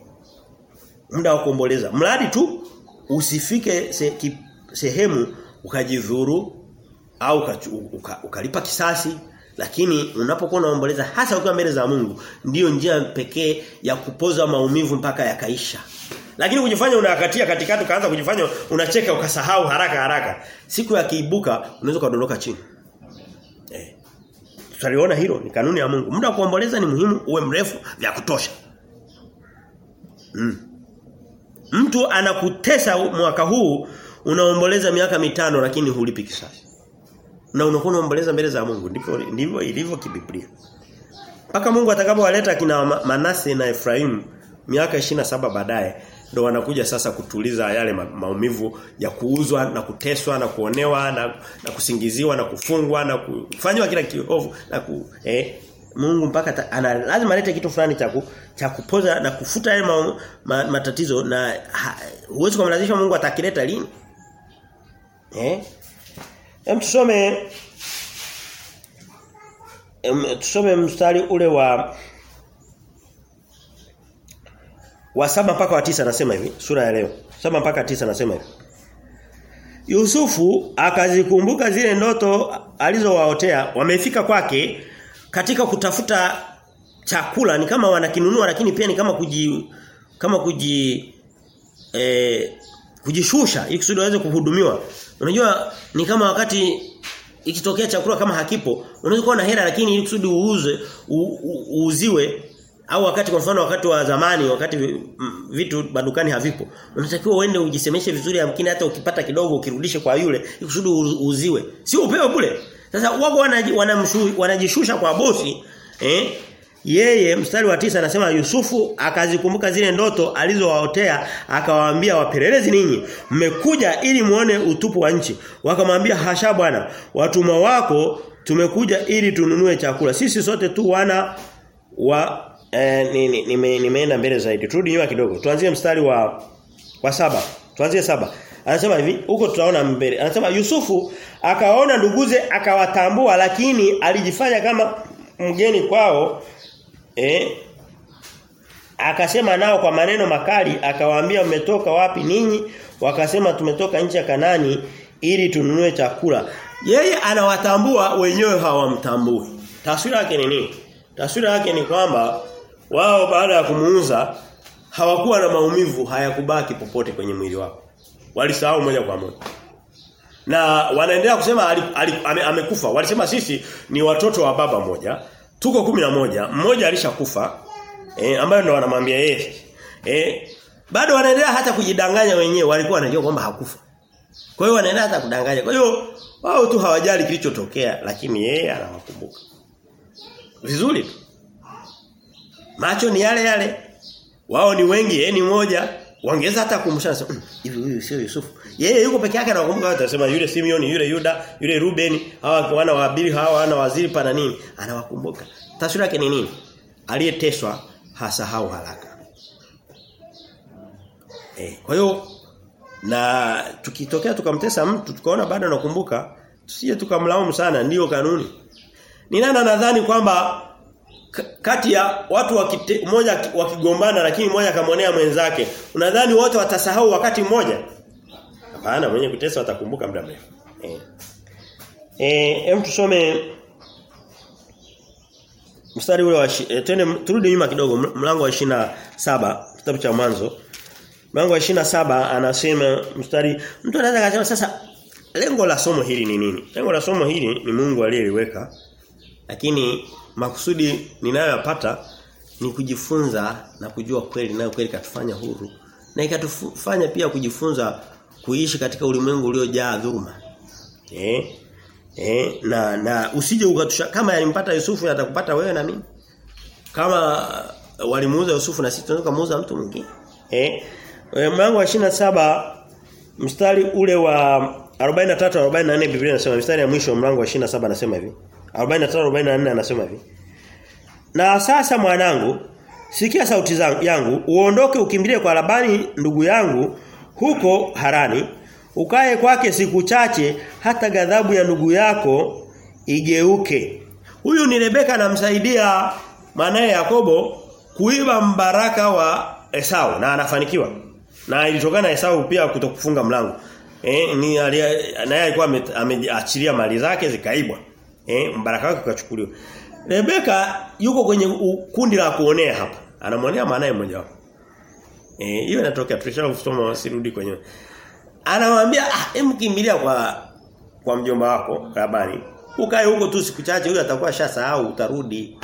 Muda wa kuomboleza. Mradi tu usifike se, ki, sehemu ukajidhuru au uka, uka, ukalipa kisasi lakini unapokuwa unaomboleza hasa ukiwa mbele za Mungu ndiyo njia pekee ya kupoza maumivu mpaka yakaisha. Lakini kujifanya unakatia katikati ukaanza kujifanya unacheka ukasahau haraka haraka. Siku ya kiibuka unaweza kudondoka chini. Eh. Tutaliona hilo ni kanuni ya Mungu. Muda wa kuomboleza ni muhimu uwe mrefu vya kutosha. Mm. Mtu anakutesa mwaka huu unaomboleza miaka mitano lakini hulipi kisasi. Na unakuwa unaomboleza mbele za Mungu. Ndipo ndivyo ilivyo kibiblia. Mpaka Mungu atakapowaleta kina Manase na Efraimu miaka 27 baadaye ndo wanakuja sasa kutuliza yale ma maumivu ya kuuzwa na kuteswa na kuonewa na, na kusingiziwa na kufungwa na kufanywa kila kiovu na ku, eh, Mungu mpaka ta, ana, lazima alete kitu fulani cha cha kupoza na kufuta yale ma, ma, matatizo na huwezi kumlazimisha Mungu atakileta lini? Eh? Hem tusome em, tusome mstari ule wa wa saba mpaka wa tisa anasema hivi sura ya leo. Saba mpaka tisa anasema hivi. Yusufu akazikumbuka zile ndoto alizowaotea wamefika kwake katika kutafuta chakula. Ni kama wanakinunua lakini pia ni kama kuji kama kuji eh, kujishusha ili kusudi waweze kuhudumiwa. Unajua ni kama wakati ikitokea chakula kama hakipo unaweza kuwa na hela lakini ili kusudi uuze uuziwe au wakati kwa mfano wakati wa zamani wakati vitu madukani havipo unatakiwa uende ujisemeshe vizuri yamkini hata ukipata kidogo ukirudishe kwa yule ikusudi uuziwe. Sio upewe bure sasa wako wanajishusha kwa bosi eh? Yeye mstari wa tisa anasema Yusufu akazikumbuka zile ndoto alizowaotea akawaambia wapelelezi ninyi mmekuja ili muone utupu wa nchi. Wakamwambia hasha bwana watumwa wako tumekuja ili tununue chakula. Sisi sote tu wana wa eh, ni, ni, nime, nimeenda mbele zaidi. Turudi nyuma kidogo. Tuanzie mstari wa wa saba. Tuanzie saba. Anasema hivi huko tutaona mbele. Anasema Yusufu akaona nduguze akawatambua lakini alijifanya kama mgeni kwao eh akasema nao kwa maneno makali akawaambia mmetoka wapi ninyi? Wakasema tumetoka nchi ya Kanani ili tununue chakula. Yeye anawatambua wenyewe hawamtambui. Taswira yake ni nini? Taswira yake ni kwamba wao baada ya kumuuza hawakuwa na maumivu hayakubaki popote kwenye mwili wao. Walisahau moja kwa moja. Na wanaendelea kusema ali, ali, ame, amekufa. Walisema sisi ni watoto wa baba moja tuko kumi na moja. Mmoja alishakufa eh ambayo ndo wanamwambia yeye. Eh bado wanaendelea hata kujidanganya wenyewe. Walikuwa wanajua kwamba hakufa. Kwa hiyo wanaendelea hata kudanganya. Kwa hiyo wao tu hawajali kilichotokea lakini yeye anawakumbuka. Vizuri tu macho ni yale yale. Wao ni wengi yeye ni mmoja. wangeza hata kumshana hivi huyu sio Yusufu. Yeye yuko peke yake anakumbuka anasema yule Simeon yule Yuda yule Ruben hawa wana wa Abili hawa wana waziri pana nini. Anawakumbuka. Taswira yake ni nini? Aliyeteswa hasahau haraka. Eh kwa hiyo na tukitokea tukamtesa mtu tukaona bado anakumbuka tusije tukamlaumu sana ndiyo kanuni. Ni nani anadhani kwamba kati ya watu wakite, mmoja wakigombana lakini mmoja akamwonea mwenzake unadhani wote watasahau wakati mmoja? Hapana mwenye kutesa watakumbuka muda mrefu. Eh. Eh hem tusome mstari ule wa e, turudi nyuma kidogo mlango wa saba kitabu cha mwanzo. Mlango wa saba anasema mstari mtu anaweza kusema sasa lengo la somo hili ni nini? Lengo la somo hili ni Mungu aliyeliweka lakini makusudi ninayoyapata ni kujifunza na kujua kweli nayo kweli katufanya huru na ikatufanya pia kujifunza kuishi katika ulimwengu uliojaa dhuluma. Eh? Eh? Na na usije ukatusha kama yalimpata Yusufu yatakupata wewe na mimi. Kama walimuuza Yusufu na sisi tunaweza kumuuza mtu mwingine. Eh? Mlango wa saba mstari ule wa 43 44 Biblia inasema mstari ya mwisho mlango wa 27 nasema hivi 45 44 anasema hivi Na sasa mwanangu sikia sauti yangu uondoke ukimbilie kwa Labani ndugu yangu huko Harani ukae kwake siku chache hata ghadhabu ya ndugu yako igeuke. Huyu ni Rebeka anamsaidia mwanae Yakobo kuiba mbaraka wa Esau na anafanikiwa. Na ilitokana na Esau pia kutokufunga mlango. Eh ni naye alikuwa ameachilia mali zake zikaibwa. Eh mbaraka wake ukachukuliwa. Rebeka yuko kwenye kundi la kuonea hapa. Anamwonea manaye mmoja wapo. Eh hiyo inatokea tulishausoma wasirudi kwenye. Anamwambia ah hem kimbilia kwa kwa mjomba wako Labani. Ukae huko tu siku chache huyu atakuwa shasahau utarudi.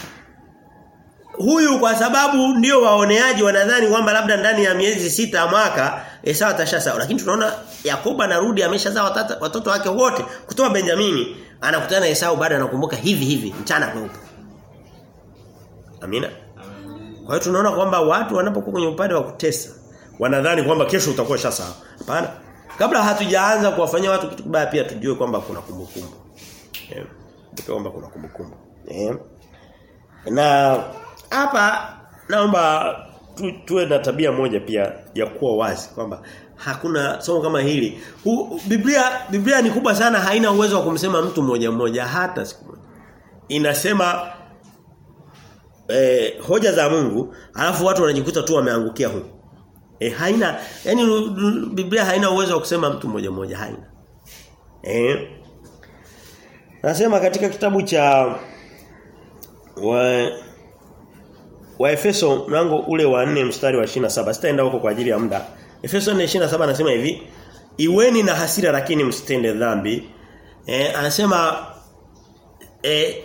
Huyu kwa sababu ndio waoneaji wanadhani kwamba labda ndani ya miezi sita mwaka Esau atashasahau lakini tunaona Yakoba anarudi ameshazaa watoto wake wote kutoa Benjamini anakutana na Esau bado anakumbuka hivi hivi mchana kweupe. Amina. Kwa hiyo tunaona kwamba watu wanapokuwa kwenye upande wa kutesa wanadhani kwamba kesho utakuwa shasa. Hapana. Kabla hatujaanza kuwafanyia watu kitu kibaya pia tujue kwamba kuna kumbukumbu. Eh. kwamba kuna kumbukumbu. Eh. Na hapa naomba tu, tuwe na tabia moja pia ya kuwa wazi kwamba hakuna somo kama hili. Hu, Biblia Biblia ni kubwa sana haina uwezo wa kumsema mtu mmoja mmoja hata siku moja. Inasema eh, hoja za Mungu alafu watu wanajikuta tu wameangukia huko. Eh haina yani Biblia haina uwezo wa kusema mtu mmoja mmoja haina. Eh Nasema katika kitabu cha wa Waefeso mlango ule wa 4 mstari wa 27 sitaenda huko kwa ajili ya muda. Efeso 4:27 anasema hivi Iweni na hasira lakini msitende dhambi. Eh anasema eh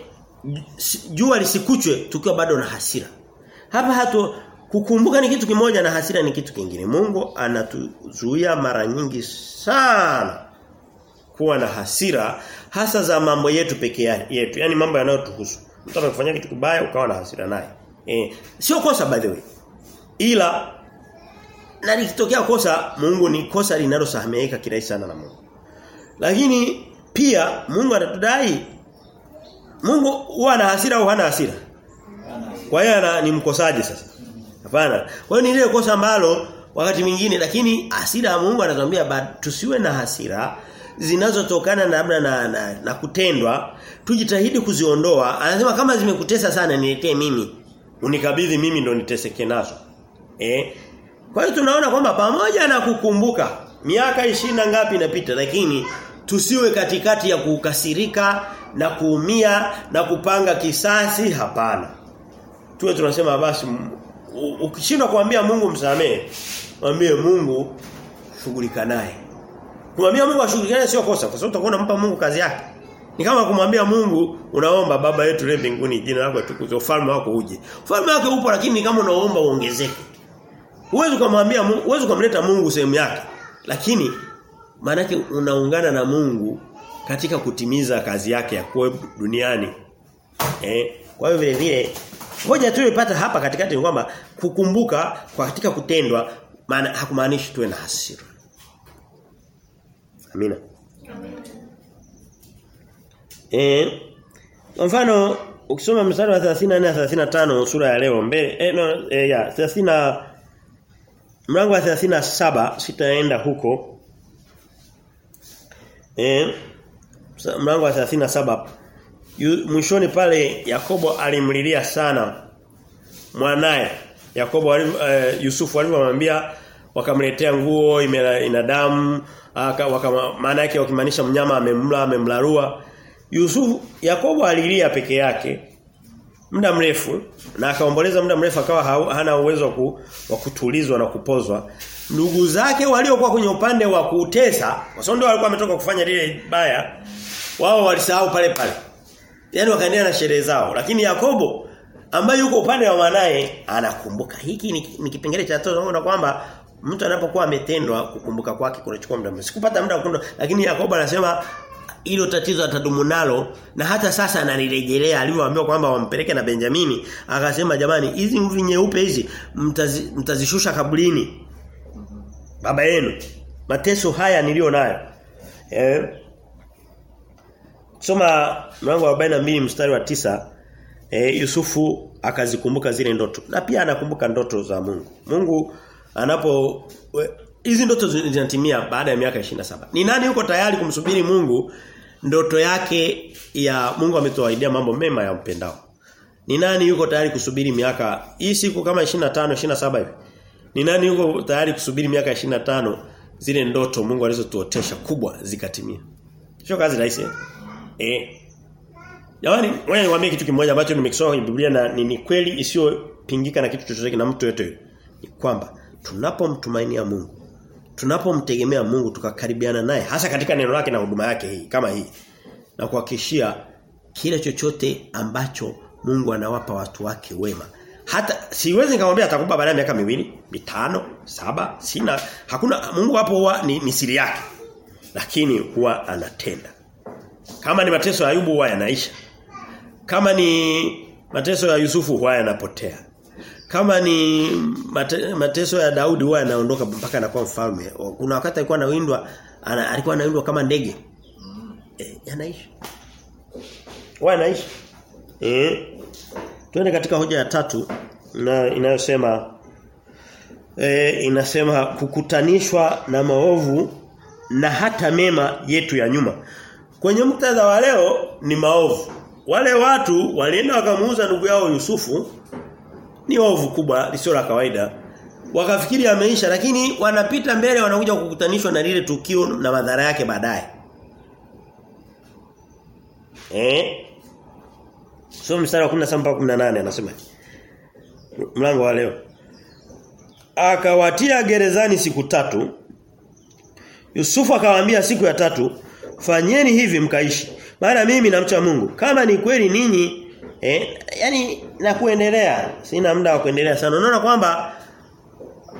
jua lisikuchwe tukiwa bado na hasira. Hapa hatu kukumbuka ni kitu kimoja na hasira ni kitu kingine. Mungu anatuzuia mara nyingi sana kuwa na hasira hasa za mambo yetu peke yetu. Yaani mambo yanayotuhusu. Mtu amekufanyia kitu kibaya ukawa na hasira naye. Eh, sio kosa by the way. Ila na likitokea kosa Mungu ni kosa linalosameheka kirahisi sana na Mungu. Lakini pia Mungu anatudai Mungu huwa na hasira au hana hasira? Kwa hiyo ni mkosaji sasa. Hapana. Kwa hiyo ni ile kosa ambalo wakati mwingine lakini hasira ya Mungu anatuambia tusiwe na hasira zinazotokana na labda na, na, na kutendwa tujitahidi kuziondoa anasema kama zimekutesa sana niletee mimi unikabidhi mimi ndo niteseke nazo eh kwa hiyo tunaona kwamba pamoja na kukumbuka miaka ishina ngapi inapita lakini tusiwe katikati ya kukasirika na kuumia na kupanga kisasi hapana tuwe tunasema basi ukishindwa kuambia Mungu msamee mwambie Mungu shughulika naye kumwambia Mungu ashughulikane sio kosa kwa sababu utakuwa unampa Mungu kazi yake ni kama kumwambia Mungu unaomba baba yetu leo mbinguni jina lako litukuzwe ufalme wako uje. Ufalme wake upo lakini ni kama unaomba uongezeke. Huwezi kumwambia Mungu, huwezi kumleta Mungu sehemu yake. Lakini maana unaungana na Mungu katika kutimiza kazi yake ya kuwa duniani. Eh, kwa hiyo vile vile hoja tuliyopata hapa katikati ni kwamba kukumbuka kwa katika kutendwa maana hakumaanishi tuwe na hasira. Amina. Eh kwa mfano ukisoma mstari wa 34 na 35 sura ya leo mbele eh, no, eh, ya 30 mlango wa 37 sitaenda huko. Eh mlango wa 37 mwishoni pale Yakobo alimlilia sana mwanaye. Yakobo uh, Yusufu alivyomwambia wakamletea nguo ina damu maana yake wakimaanisha mnyama amemla amemlarua. Yusufu Yakobo alilia peke yake muda mrefu na akaomboleza muda mrefu akawa hana uwezo wa kutulizwa na kupozwa. Ndugu zake waliokuwa kwenye upande wa kutesa kwa sababu ndio walikuwa wametoka kufanya lile baya wao walisahau pale pale. Yani wakaendelea na sherehe zao. Lakini Yakobo ambaye yuko upande wa mwanae anakumbuka. Hiki ni, ni kipengele cha tatu na kwamba mtu anapokuwa ametendwa kukumbuka kwake kunachukua muda mrefu. Sikupata muda wa lakini Yakobo anasema hilo tatizo atadumu nalo na hata sasa analirejelea. Alivyoambiwa kwamba wampeleke na Benjamini akasema jamani hizi mvi nyeupe hizi mtazi, mtazishusha kaburini baba yenu. Mateso haya nilio nayo. Eh. Soma mlango wa 42 mstari wa tisa. Eh Yusufu akazikumbuka zile ndoto na pia anakumbuka ndoto za Mungu. Mungu anapo hizi ndoto zinatimia baada ya miaka 27. Ni nani yuko tayari kumsubiri Mungu ndoto yake ya Mungu ametuahidia mambo mema ya mpendao? Ni nani yuko tayari kusubiri miaka hii siku kama 25 27 hivi? Ni nani yuko tayari kusubiri miaka 25 zile ndoto Mungu alizotuotesha kubwa zikatimia? Sio kazi rahisi. Eh. Jamani, wewe niwaambie kitu kimoja ambacho nimekisoma kwenye Biblia na ni, ni kweli isiyopingika na kitu chochote na mtu yote. Ni kwamba tunapomtumainia Mungu tunapomtegemea Mungu tukakaribiana naye hasa katika neno lake na huduma yake hii kama hii na kuhakikishia kile chochote ambacho Mungu anawapa watu wake wema. Hata siwezi nikamwambia atakupa baada ya miaka miwili mitano saba sina hakuna Mungu hapo huwa ni, ni siri yake lakini huwa anatenda. Kama ni mateso ya Ayubu huwa yanaisha. Kama ni mateso ya Yusufu huwa yanapotea kama ni mate, mateso ya Daudi huwa yanaondoka mpaka anakuwa mfalme. Kuna wakati alikuwa anawindwa ana, alikuwa anawindwa kama ndege. E, yanaishi. Huwa anaishi Eh. Tuende katika hoja ya tatu na inayosema e, inasema kukutanishwa na maovu na hata mema yetu ya nyuma. Kwenye muktadha wa leo ni maovu. Wale watu walienda wakamuuza ndugu yao Yusufu ni ovu kubwa lisio la kawaida. Wakafikiri ameisha lakini wanapita mbele wanakuja kukutanishwa na lile tukio na madhara yake baadaye. Eh? So mstari wa 17 mpaka 18 anasema. Mlango wa leo. Akawatia gerezani siku tatu. Yusufu akawaambia siku ya tatu, fanyeni hivi mkaishi. Maana mimi namcha Mungu. Kama ni kweli ninyi eh yani na kuendelea. Sina muda wa kuendelea sana. Unaona kwamba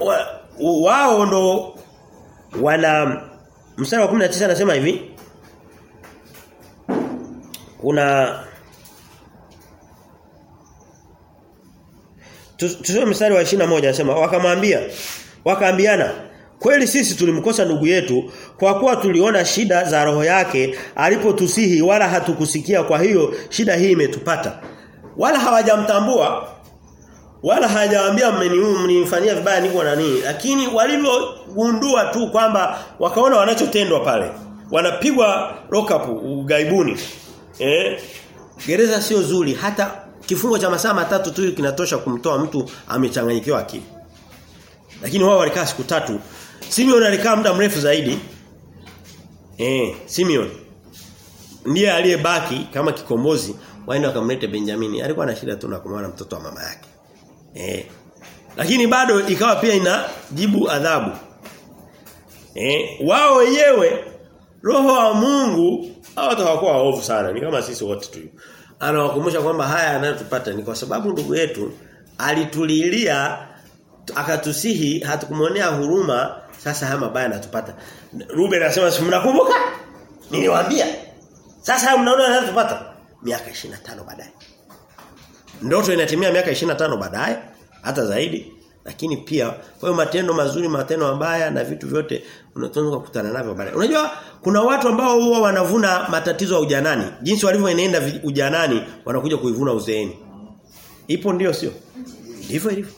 wa, wao ndo wana mstari wa 19 anasema hivi. Kuna Tusome mstari wa 21 anasema wakamwambia wakaambiana kweli sisi tulimkosa ndugu yetu kwa kuwa tuliona shida za roho yake alipotusihi wala hatukusikia. Kwa hiyo shida hii imetupata. Wala hawajamtambua wala hajawaambia mmenifanyia vibaya niko na nini? Lakini walivyogundua tu kwamba wakaona wanachotendwa pale. Wanapigwa lockup ugaibuni eh? Gereza sio zuri. Hata kifungo cha masaa matatu tu kinatosha kumtoa mtu amechanganyikiwa akili. Lakini wao walikaa siku tatu Simeon alikaa muda mrefu zaidi. Eh Simeon. Ndiye aliyebaki kama kikombozi waende wakamlete Benjamini. Alikuwa na shida tu na kumwona mtoto wa mama yake. Eh. Lakini bado ikawa pia ina jibu adhabu. Eh wao wenyewe roho wa Mungu hawatakuwa waovu sana. Ni kama sisi wote tu. Anawakumbusha kwamba haya yanayotupata ni kwa sababu ndugu yetu alitulilia akatusihi hatukumonea huruma sasa haya mabaya yanatupata Ruben anasema si mnakumbuka? Niliwaambia. Sasa haya mnaona yanatupata miaka 25 baadaye. Ndoto inatimia miaka 25 baadaye hata zaidi. Lakini pia kwa hiyo matendo mazuri matendo mabaya na vitu vyote unataka kukutana navyo baadaye. Unajua kuna watu ambao huwa wanavuna matatizo ya ujanani. Jinsi walivyoenenda ujanani wanakuja kuivuna uzeeni. Ipo ndio sio? Ndivyo ilivyo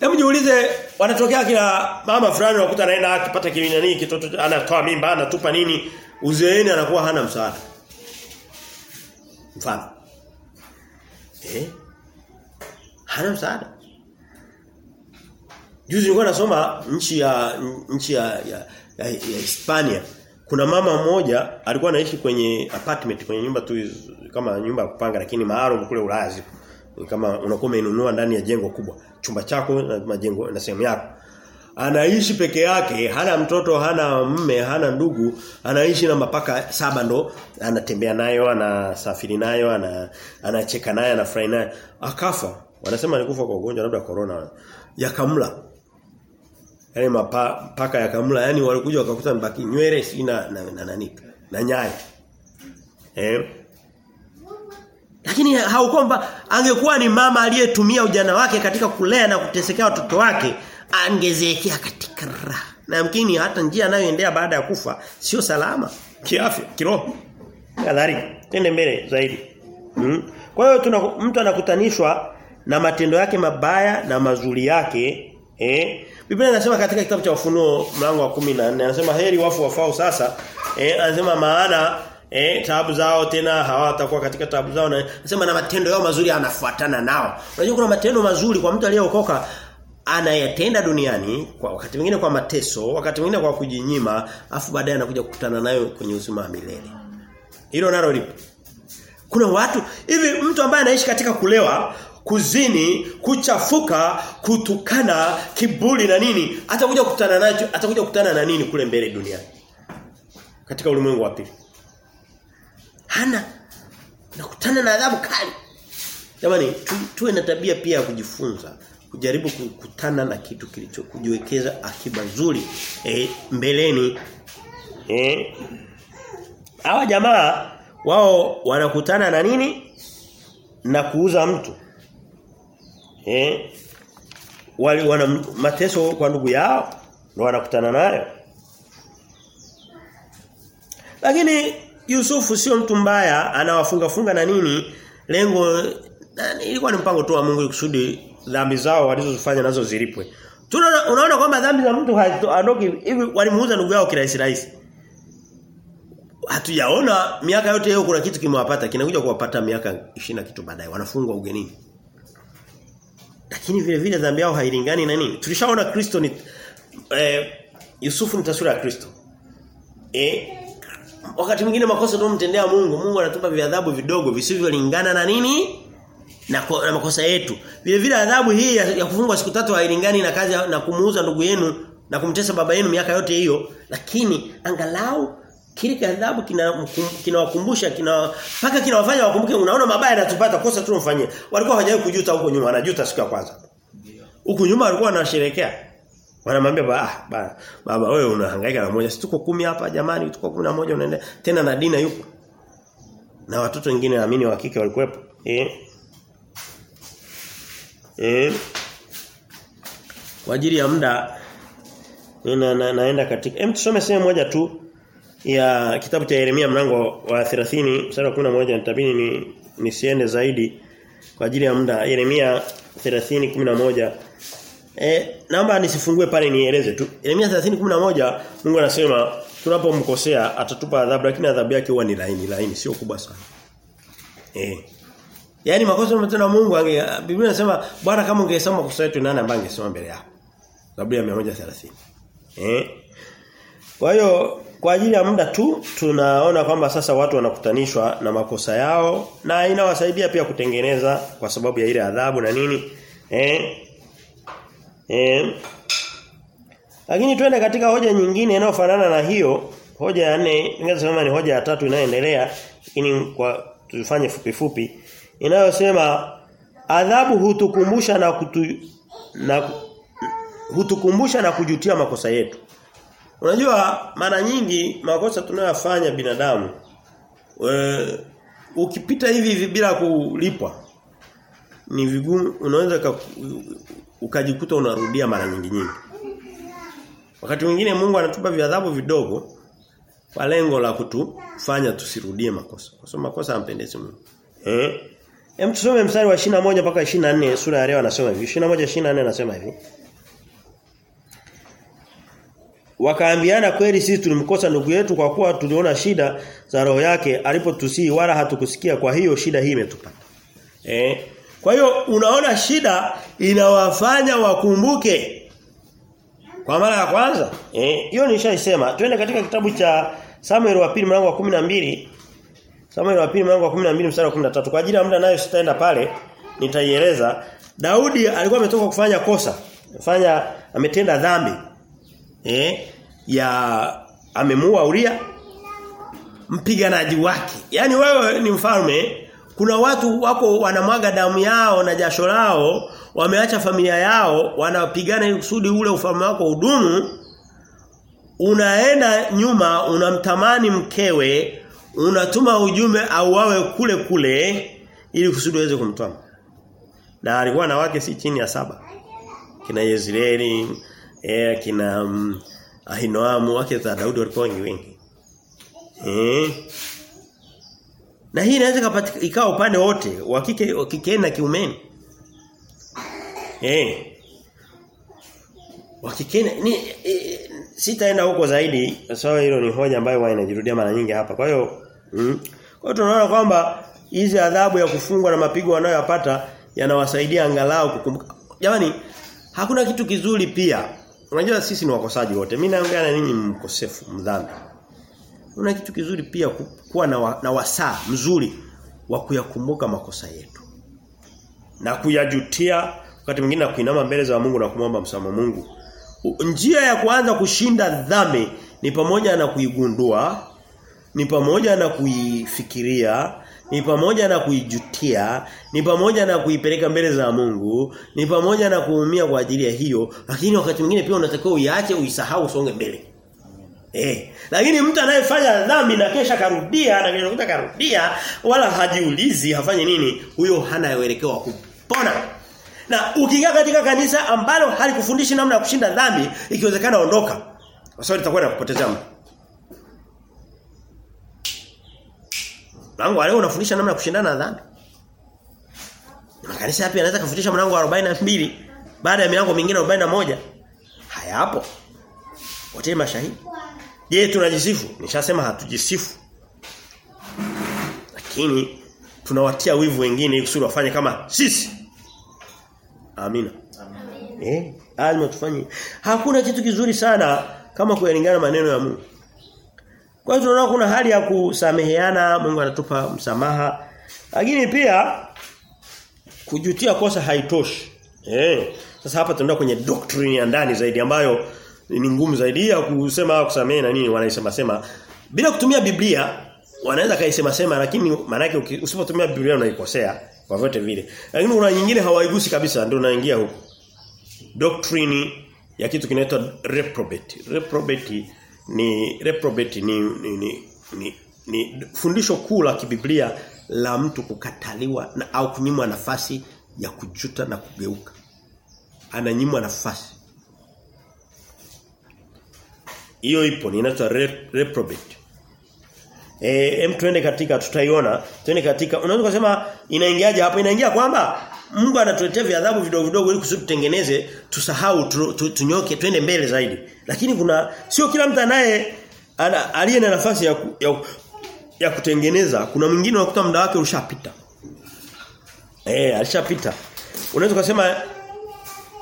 Hebu jiulize wanatokea kila mama fulani unakuta anaenda akipata nini kitoto anatoa mimba anatupa nini uzeeni anakuwa hana msaada. Mfano. Eh? Hana msaada. Juzi nilikuwa nasoma nchi ya nchi ya ya, ya, ya Hispania. Kuna mama mmoja alikuwa anaishi kwenye apartment kwenye nyumba tu kama nyumba ya kupanga lakini maalum kule Ulaya. Kama unakuwa umeinunua ndani ya jengo kubwa chumba chako na majengo na sehemu yako. Anaishi peke yake, hana mtoto, hana mme, hana ndugu, anaishi na mapaka saba ndo anatembea nayo, anasafiri nayo, ana anacheka naye, anafurahi naye. Akafa. Wanasema alikufa kwa ugonjwa labda corona. Yakamla. Yaani mapaka yakamla, yani walikuja wakakuta mbaki nywele sina na, nani. na na, na na nyaye Eh? Lakini haukwamba angekuwa ni mama aliyetumia ujana wake katika kulea na kutesekea watoto wake angezekea katika raha. Na yamkini hata njia anayoendea baada ya kufa sio salama kiafya, kiroho. Kadhalika. Tende mbele zaidi. Hmm? Kwa hiyo mtu anakutanishwa na matendo yake mabaya na mazuri yake Eh Biblia inasema katika kitabu cha Ufunuo mlango wa 14 anasema heri wafu wafao sasa eh anasema maana eh taabu zao tena hawatakuwa katika taabu zao na nasema na matendo yao mazuri yanafuatana nao. Unajua kuna matendo mazuri kwa mtu aliyeokoka anayatenda duniani kwa wakati mwingine kwa mateso, wakati mwingine kwa kujinyima, afu baadaye anakuja kukutana nayo kwenye uzima wa milele. Hilo nalo lipo. Kuna watu hivi mtu ambaye anaishi katika kulewa, kuzini, kuchafuka, kutukana, kibuli na nini, atakuja kukutana nacho, atakuja kukutana na nini kule mbele duniani. Katika ulimwengu wa pili. Hana nakutana na adhabu kali. Jamani, tu, tuwe na tabia pia ya kujifunza, kujaribu kukutana na kitu kilicho kujiwekeza akiba nzuri e, mbeleni. Eh. Hawa jamaa wao wanakutana na nini? Na kuuza mtu. Eh? Wali wana mateso kwa ndugu yao ndo wanakutana nayo. Lakini Yusufu sio mtu mbaya, anawafunga funga na nini? Lengo na, ilikuwa ni mpango tu wa Mungu kusudi dhambi zao walizozifanya nazo zilipwe. Tunaona unaona kwamba dhambi za mtu haondoki hivi walimuuza ndugu yao kirahisi rahisi. Hatujaona miaka yote hiyo kuna kitu kimewapata, kinakuja kuwapata miaka 20 kitu baadaye wanafungwa ugenini. Lakini vile vile dhambi yao hailingani na nini? Tulishaona Kristo ni eh, Yusufu ni taswira ya Kristo. Eh wakati mwingine makosa tunamtendea Mungu, Mungu anatupa viadhabu vidogo visivyolingana na nini? Na, na makosa yetu. Vile vile adhabu hii ya, ya kufungwa siku tatu hailingani na kazi na kumuuza ndugu yenu na kumtesa baba yenu miaka yote hiyo, lakini angalau kile adhabu kinawakumbusha kina mpaka kina kinawafanya wakumbuke unaona mabaya yanatupata kosa tunamfanyia. Walikuwa hawajawahi kujuta huko nyuma, wanajuta siku ya kwanza. Huko nyuma walikuwa wanasherehekea. Wanamwambia ba, ba, baba wewe unahangaika na moja. Si tuko kumi hapa jamani, tuko kumi na moja unaenda tena na Dina yuko. Na watoto wengine naamini wa kike walikuwepo. Eh. Eh. Kwa ajili ya muda na, na, naenda katika hem tusome sehemu moja tu ya kitabu cha Yeremia mlango wa 30 mstari wa 11 nitabini ni nisiende zaidi kwa ajili ya muda Yeremia 30:11 Eh naomba nisifungue pale nieleze tu. Yeremia 30:11 Mungu anasema tunapomkosea atatupa adhabu lakini adhabu yake huwa ni laini laini sio kubwa sana. Eh. Yaani makosa tumetenda Mungu ange Biblia inasema Bwana kama ungesema makosa yetu nani ambaye angesema mbele yako. Zaburi ya 130. Eh. Kwa hiyo kwa ajili ya muda tu tunaona kwamba sasa watu wanakutanishwa na makosa yao na inawasaidia pia kutengeneza kwa sababu ya ile adhabu na nini. Eh. Eh. Lakini twende katika hoja nyingine inayofanana na hiyo, hoja ya nne, ningesema ni hoja ya tatu inayoendelea, lakini kwa tufanye fupi fupi, inayosema adhabu hutukumbusha na kutu, na hutukumbusha na kujutia makosa yetu. Unajua mara nyingi makosa tunayofanya binadamu we, ukipita hivi hivi bila kulipwa ni vigumu unaweza ukajikuta unarudia mara nyingi nyingi. Wakati mwingine Mungu anatupa viadhabu vidogo kwa lengo la kutufanya tusirudie makosa. Kwa sababu makosa hampendezi Mungu. Eh? Hem tusome mstari wa 21 mpaka 24 sura ya leo anasema hivi. 21 24 anasema hivi. Wakaambiana kweli sisi tulimkosa ndugu yetu kwa kuwa tuliona shida za roho yake alipotusii wala hatukusikia kwa hiyo shida hii imetupata. Eh? Kwa hiyo unaona shida inawafanya wakumbuke. Kwa mara ya kwanza, eh hiyo nishaisema. Twende katika kitabu cha Samuel wa pili mlango wa 12. Samuel wa pili mlango wa 12 mstari wa 13. Kwa ajili ya muda nayo sitaenda pale, nitaieleza. Daudi alikuwa ametoka kufanya kosa. Fanya ametenda dhambi. Eh ya amemua Uria mpiganaji wake. Yaani wewe ni mfalme kuna watu wako wanamwaga damu yao na jasho lao, wameacha familia yao, wanapigana ili kusudi ule ufalme wako udumu. Unaenda nyuma, unamtamani mkewe, unatuma ujumbe au wawe kule kule ili kusudi uweze kumtoa. Na alikuwa na wake si chini ya saba. Kina Yezreeli, eh kina um, Ahinoamu, wake za Daudi walikuwa wengi wengi. Eh na hii inaweza ikawa upande wote wa kike wa kike na kiumeni. Eh. Wa kike ni e, sitaenda huko zaidi kwa sababu hilo ni hoja ambayo huwa inajirudia mara nyingi hapa. Kwa hiyo mm, kwa hiyo tunaona kwamba hizi adhabu ya kufungwa na mapigo wanayoyapata yanawasaidia angalau kukumbuka. Jamani hakuna kitu kizuri pia. Unajua sisi ni wakosaji wote. Mimi naongea na ninyi mkosefu, mdhambi. Kuna kitu kizuri pia kuwa na, wa, na wasaa mzuri wa kuyakumbuka makosa yetu. Na kuyajutia wakati mwingine na kuinama mbele za Mungu na kumwomba msamaha Mungu. Njia ya kuanza kushinda dhame ni pamoja na kuigundua, ni pamoja na kuifikiria, ni pamoja na kuijutia, ni pamoja na kuipeleka mbele za Mungu, ni pamoja na kuumia kwa ajili ya hiyo, lakini wakati mwingine pia unatakiwa uiache, uisahau usonge mbele. Eh, lakini mtu anayefanya dhambi na kesha karudia na kesha karudia wala hajiulizi afanye nini, huyo hana uelekeo wa kupona. Na ukiingia katika kanisa ambalo halikufundishi namna ya kushinda dhambi, ikiwezekana ondoka. Kwa sababu litakuwa linakupotezea muda. Mlango leo unafundisha namna ya kushindana na dhambi. Na makanisa yapi yanaweza kufundisha mlango wa 42 baada ya milango mingine 41? Hayapo. Wote mashahidi. Je, tunajisifu? Nishasema hatujisifu. Lakini tunawatia wivu wengine ili kusudi wafanye kama sisi. Amina. Eh, lazima tufanye. Hakuna kitu kizuri sana kama kuyalingana maneno ya Mungu. Kwa hiyo tunaona kuna hali ya kusameheana, Mungu anatupa msamaha. Lakini pia kujutia kosa haitoshi. Eh. Sasa hapa tunaenda kwenye doctrine ya ndani zaidi ambayo ni ngumu zaidi ya kusema kusamehe na nini wanaisema sema bila kutumia Biblia wanaweza kaisema sema lakini maana yake usipotumia Biblia unaikosea kwa vyote vile. Lakini kuna nyingine hawaigusi kabisa ndio unaingia huko. Doctrine ya kitu kinaitwa reprobate. Reprobate ni reprobate ni ni, ni, ni, ni fundisho kuu la kibiblia la mtu kukataliwa na, au kunyimwa nafasi ya kujuta na kugeuka. Ananyimwa nafasi. Hiyo ipo ni inaitwa re, reprobate. Eh em twende katika tutaiona, twende katika unaweza kusema inaingiaje hapo? Inaingia kwamba Mungu anatuletea viadhabu vidogo vidogo ili kusudi tutengeneze, tusahau, tu, tu, tunyoke, twende mbele zaidi. Lakini kuna sio kila mtu anaye ana, aliye na nafasi ya, ku, ya ya kutengeneza, kuna mwingine unakuta muda wake ushapita. Eh, alishapita. Unaweza kusema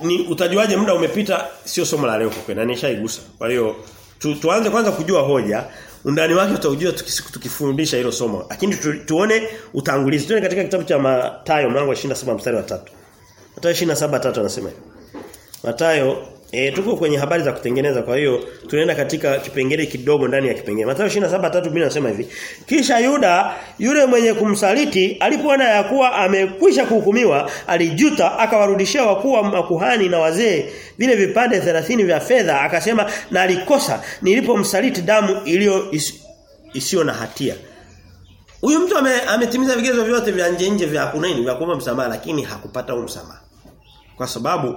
ni utajuaje muda umepita sio somo la leo kwa kweli, na nishaigusa. Kwa hiyo tu, tuanze kwanza kujua hoja undani wake tutaujua tukifundisha hilo somo. Lakini tu, tuone utangulizi. Tuone katika kitabu cha Mathayo mlango wa 27 mstari wa 3 Mathayo 27:3 anasema Mathayo e, tuko kwenye habari za kutengeneza kwa hiyo tunaenda katika kipengele kidogo ndani ya kipengele. Mathayo 27:3 Biblia inasema hivi. Kisha Yuda yule mwenye kumsaliti alipoona ya kuwa amekwisha kuhukumiwa alijuta akawarudishia wakuu wa makuhani na wazee vile vipande 30 vya fedha akasema na alikosa nilipomsaliti damu iliyo isiyo na hatia. Huyu mtu ame, ametimiza vigezo vyote vya nje nje vya kunaini vya kuomba msamaha lakini hakupata msamaha. Kwa sababu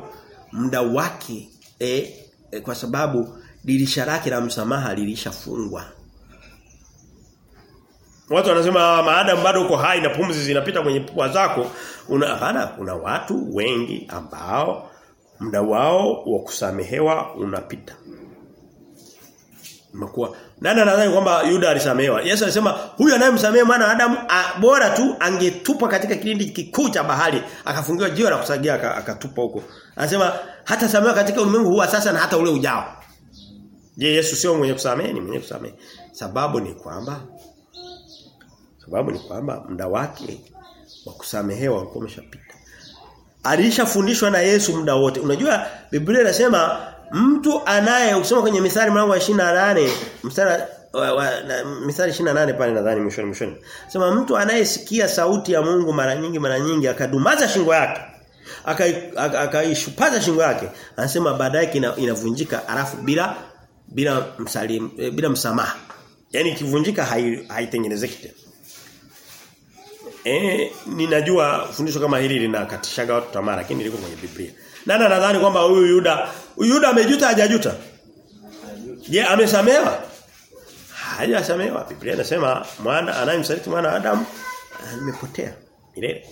muda wake e, e, kwa sababu dirisha lake la msamaha lilishafungwa. Watu wanasema maadamu bado uko hai na pumzi zinapita kwenye pua zako, una hapana kuna watu wengi ambao muda wao wa kusamehewa unapita. Imekuwa nani anadhani kwamba Yuda alisamehewa? Yesu alisema huyu anayemsamehe mwana Adamu bora tu angetupa katika kilindi kikuu cha bahari akafungiwa jiwe la kusagia akatupa huko. Anasema hata samehewa katika ulimwengu huu sasa na hata ule ujao. Je, Yesu sio mwenye kusamehe ni mwenye kusamehe. Sababu ni kwamba sababu ni kwamba muda wake wa kusamehewa ulikuwa umeshapita. Alishafundishwa na Yesu muda wote. Unajua Biblia inasema mtu anaye ukisoma kwenye mithali mlango wa 28 mstari na, mithali 28 pale nadhani mwishoni mwishoni. Sema mtu anayesikia sauti ya Mungu mara nyingi mara nyingi akadumaza shingo yake akaishupaza shingo yake anasema baadaye inavunjika alafu bila bila msalim bila msamaha. Yaani kivunjika haitengenezeki hai. Eh ninajua fundisho kama hili linakatishaga watu tamaa lakini liko kwenye Biblia. Nani anadhani kwamba huyu Yuda Yuda amejuta hajajuta? Je, amesamewa? Hajasamewa. Biblia inasema mwana anayemsaliti mwana Adam amepotea milele.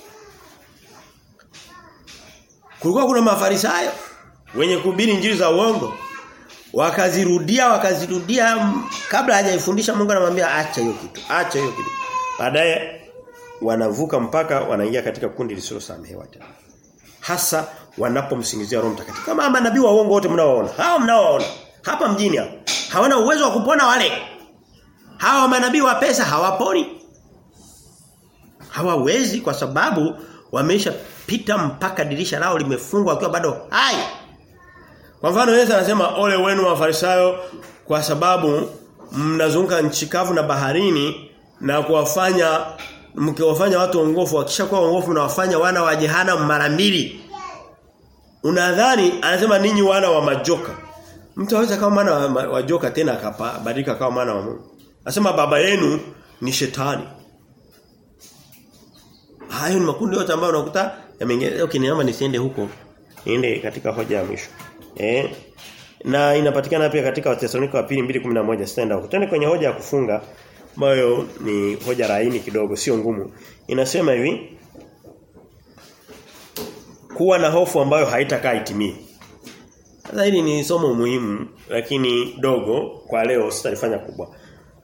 Kulikuwa kuna mafarisayo wenye kuhubiri njiri za uongo wakazirudia wakazirudia kabla hajaifundisha Mungu anamwambia acha hiyo kitu acha hiyo kitu baadaye wanavuka mpaka wanaingia katika kundi lisilosamehewa tena hasa wanapomsingizia Roho Mtakatifu. Kama manabii wa uongo wote mnaoona hao mnaoona hapa mjini hapa. Hawana uwezo wa kupona wale. Hawa manabii wa pesa hawaponi. Hawawezi kwa sababu wameshapita mpaka dirisha lao limefungwa wakiwa bado hai. Kwa mfano Yesu anasema ole wenu wafarisayo kwa sababu mnazunguka nchi kavu na baharini na kuwafanya mkiwafanya watu ongofu wakishakuwa ongofu mnawafanya wana wa jehanamu mara mbili. Unadhani anasema ninyi wana wa majoka. Mtu aweza kama mwana wa, joka tena akabadilika kama mwana wa Mungu. Anasema baba yenu ni shetani. Hayo ni makundi yote ambayo unakuta yameingia okay niomba nisiende huko. Niende katika hoja ya mwisho. Eh? Na inapatikana pia katika Wathesalonike wa pili 2:11 sitaenda huko. Twende kwenye hoja ya kufunga ambayo ni hoja laini kidogo sio ngumu. Inasema hivi kuwa na hofu ambayo haitakaa itimie. Sasa hili ni somo muhimu lakini dogo kwa leo sitalifanya kubwa.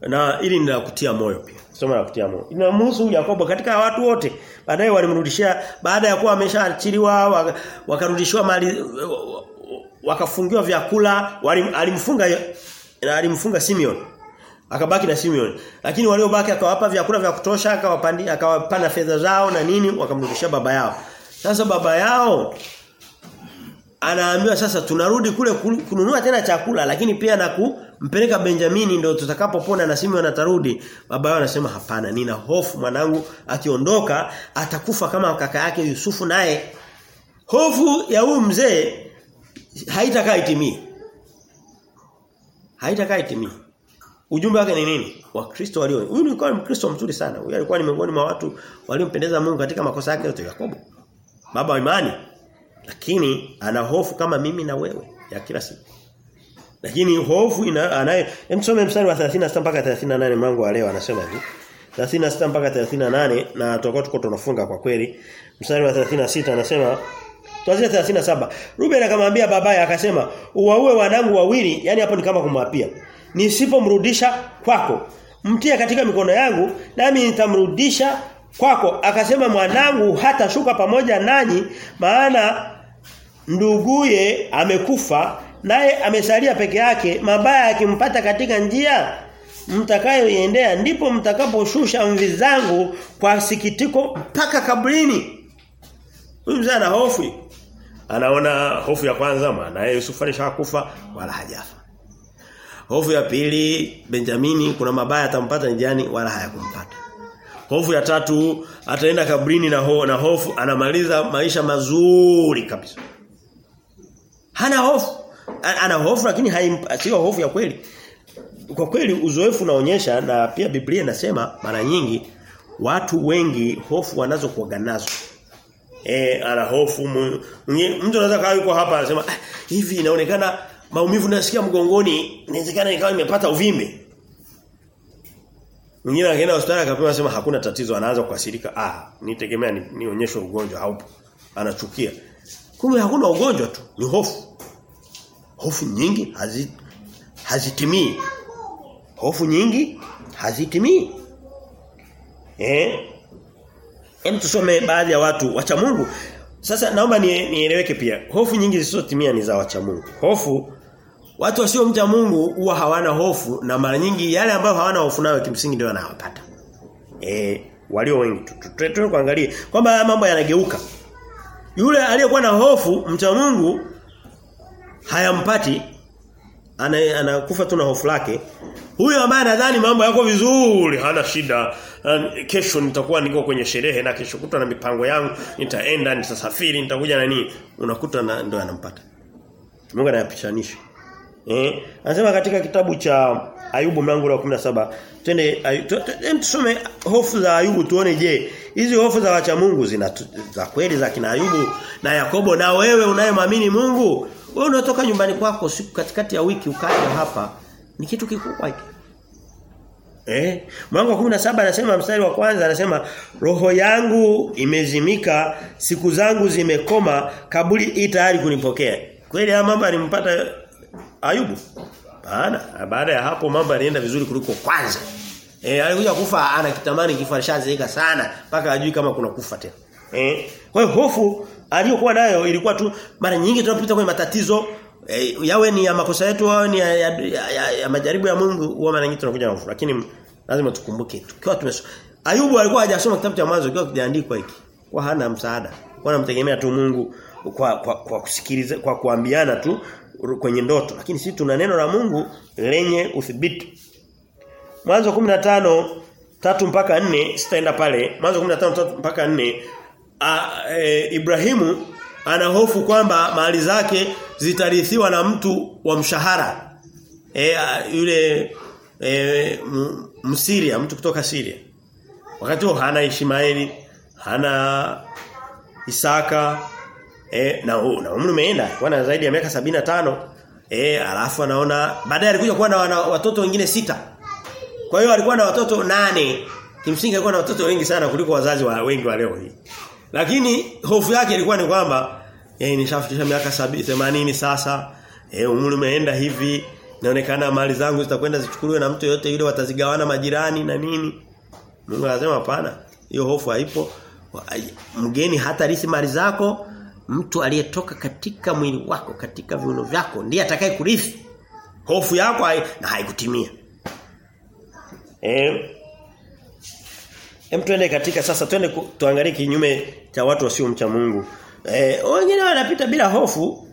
Na hili ni la kutia moyo pia. Somo la kutia moyo. Inamhusu Yakobo katika watu wote. Baadaye walimrudishia baada ya kuwa ameshaachiliwa waka- wakarudishiwa mali wakafungiwa vyakula walim, alimfunga alimfunga Simeon akabaki na Simeon lakini waliobaki akawapa vyakula vya kutosha akawapandi akawapana fedha zao na nini wakamrudishia baba yao sasa baba yao anaambiwa sasa tunarudi kule kununua tena chakula lakini pia na kumpeleka Benjamini ndio tutakapopona na Simeon atarudi baba yao anasema hapana nina hofu mwanangu akiondoka atakufa kama kaka yake Yusufu naye hofu ya huyu mzee haitakaa itimie haitakaa itimie Ujumbe wake ni nini? Wakristo walio. Huyu ni ni Mkristo mzuri sana. Huyu alikuwa ni miongoni mwa watu waliompendeza Mungu katika makosa yake yote Yakobo. Baba wa imani. Lakini ana hofu kama mimi na wewe ya kila siku. Lakini hofu ina anaye msome mstari wa 36 mpaka 38 mlango leo anasema hivi. 36 mpaka 38 na tutakuwa tuko tunafunga kwa kweli. Mstari wa 36 anasema Tuanzie 37. Ruben akamwambia babaye akasema, "Uwaue wanangu wawili." Yani hapo ni kama kumwapia. Nisipomrudisha kwako, mtie katika mikono yangu nami nitamrudisha kwako. Akasema mwanangu hata shuka pamoja nanyi maana nduguye amekufa naye amesalia peke yake mabaya akimpata katika njia mtakayoiendea ndipo mtakaposhusha mvi zangu kwa sikitiko mpaka kabrini Huyu mzee ana hofu. Anaona hofu ya kwanza maana Yusuf alishakufa wala hajafa. Hofu ya pili Benjamini kuna mabaya atampata njiani wala hayakumpata. Hofu ya tatu ataenda kabrini na ho, na hofu anamaliza maisha mazuri kabisa. Hana hofu. Ana hofu lakini sio hofu ya kweli. Kwa kweli uzoefu unaonyesha na pia Biblia inasema mara nyingi watu wengi hofu wanazokuaga nazo eh ana hofu mtu anaweza kaa yuko hapa anasema ah, hivi inaonekana maumivu nasikia mgongoni inawezekana nikawa nimepata uvimbe Mwingine akaenda hospitali akapewa sema hakuna tatizo anaanza kuasirika ah nitegemea nionyeshwe ni, ugonjwa haupo. Anachukia. Kumbe hakuna ugonjwa tu ni hofu. Hofu nyingi hazi hazitimii. Hofu nyingi hazitimii. Eh? Hem tusome baadhi ya watu wacha Mungu. Sasa naomba ni- nieleweke pia. Hofu nyingi zisizotimia ni za wacha Mungu. Hofu watu wasio mcha Mungu huwa hawana hofu na mara nyingi yale ambayo hawana hofu nayo kimsingi ndio wanayopata. Eh walio wengi tu- tu- tu- tu kuangalia kwamba haya mambo yanageuka. Yule aliyekuwa na hofu mcha Mungu hayampati ana anakufa tu na hofu lake. Huyo ambaye nadhani mambo yako vizuri, hana shida. uh, Kesho nitakuwa niko kwenye sherehe na kesho kutwa na mipango yangu, nitaenda, nitasafiri, nitakuja na nini? Unakuta na ndio anampata. Mungu anayapishanisha. Eh, anasema katika kitabu cha Ayubu mlango wa 17, twende tusome hofu za Ayubu tuone je, hizi hofu za wacha Mungu zina za kweli za kina Ayubu na Yakobo na wewe unayemwamini Mungu, wewe unatoka nyumbani kwako siku katikati ya wiki ukaja hapa ni kitu kikubwa hiki. Eh, mlango wa 17 anasema mstari wa kwanza anasema roho yangu imezimika, siku zangu zimekoma, kaburi i tayari kunipokea. Kweli haya mambo alimpata Ayubu? Baada baada ya hapo mambo yalienda vizuri kuliko kwanza. Eh alikuja kufa ana kitamani kifo alishazeeka sana mpaka ajui kama kuna kufa tena. Eh kwa hiyo hofu aliyokuwa nayo ilikuwa tu mara nyingi tunapita kwenye matatizo e, yawe ni ya makosa yetu au ni ya, ya, ya, ya, ya majaribu ya Mungu huwa mara nyingi tunakuja na hofu lakini lazima tukumbuke tukiwa tumesoma Ayubu alikuwa hajasoma kitabu cha mwanzo kiwa kijaandikwa hiki kwa hana msaada kwa namtegemea tu Mungu kwa kwa, kwa kusikiliza kwa kuambiana tu kwenye ndoto. Lakini sisi tuna neno la Mungu lenye uthibiti. Mwanzo 15 tatu mpaka nne sitaenda pale. Mwanzo 15 tatu mpaka 4 e, Ibrahimu ana hofu kwamba mali zake zitarithiwa na mtu wa mshahara. E, yule e, Msiria mtu kutoka Syria wakati huo hana Ishmaeli hana Isaka eh na na umri umeenda kwa na zaidi ya miaka 75 eh alafu anaona baadaye alikuja kuwa na watoto wengine sita. Kwa hiyo alikuwa na watoto nane. Kimsingi alikuwa na watoto wengi sana kuliko wazazi wa wengi wa leo hii. Lakini hofu yake ilikuwa ni kwamba eh nishafikisha miaka 70 80 sasa. Eh umri umeenda hivi. Inaonekana mali zangu zitakwenda zichukuliwe na mtu yote yule watazigawana majirani na nini. Mungu anasema hapana hiyo hofu haipo. Mgeni hata rithi mali zako mtu aliyetoka katika mwili wako katika viuno vyako ndiye atakaye kurithi hofu yako hai, na haikutimia eh Hem twende katika sasa twende tuangalie kinyume cha watu wasio mcha Mungu. Eh wengine wanapita bila hofu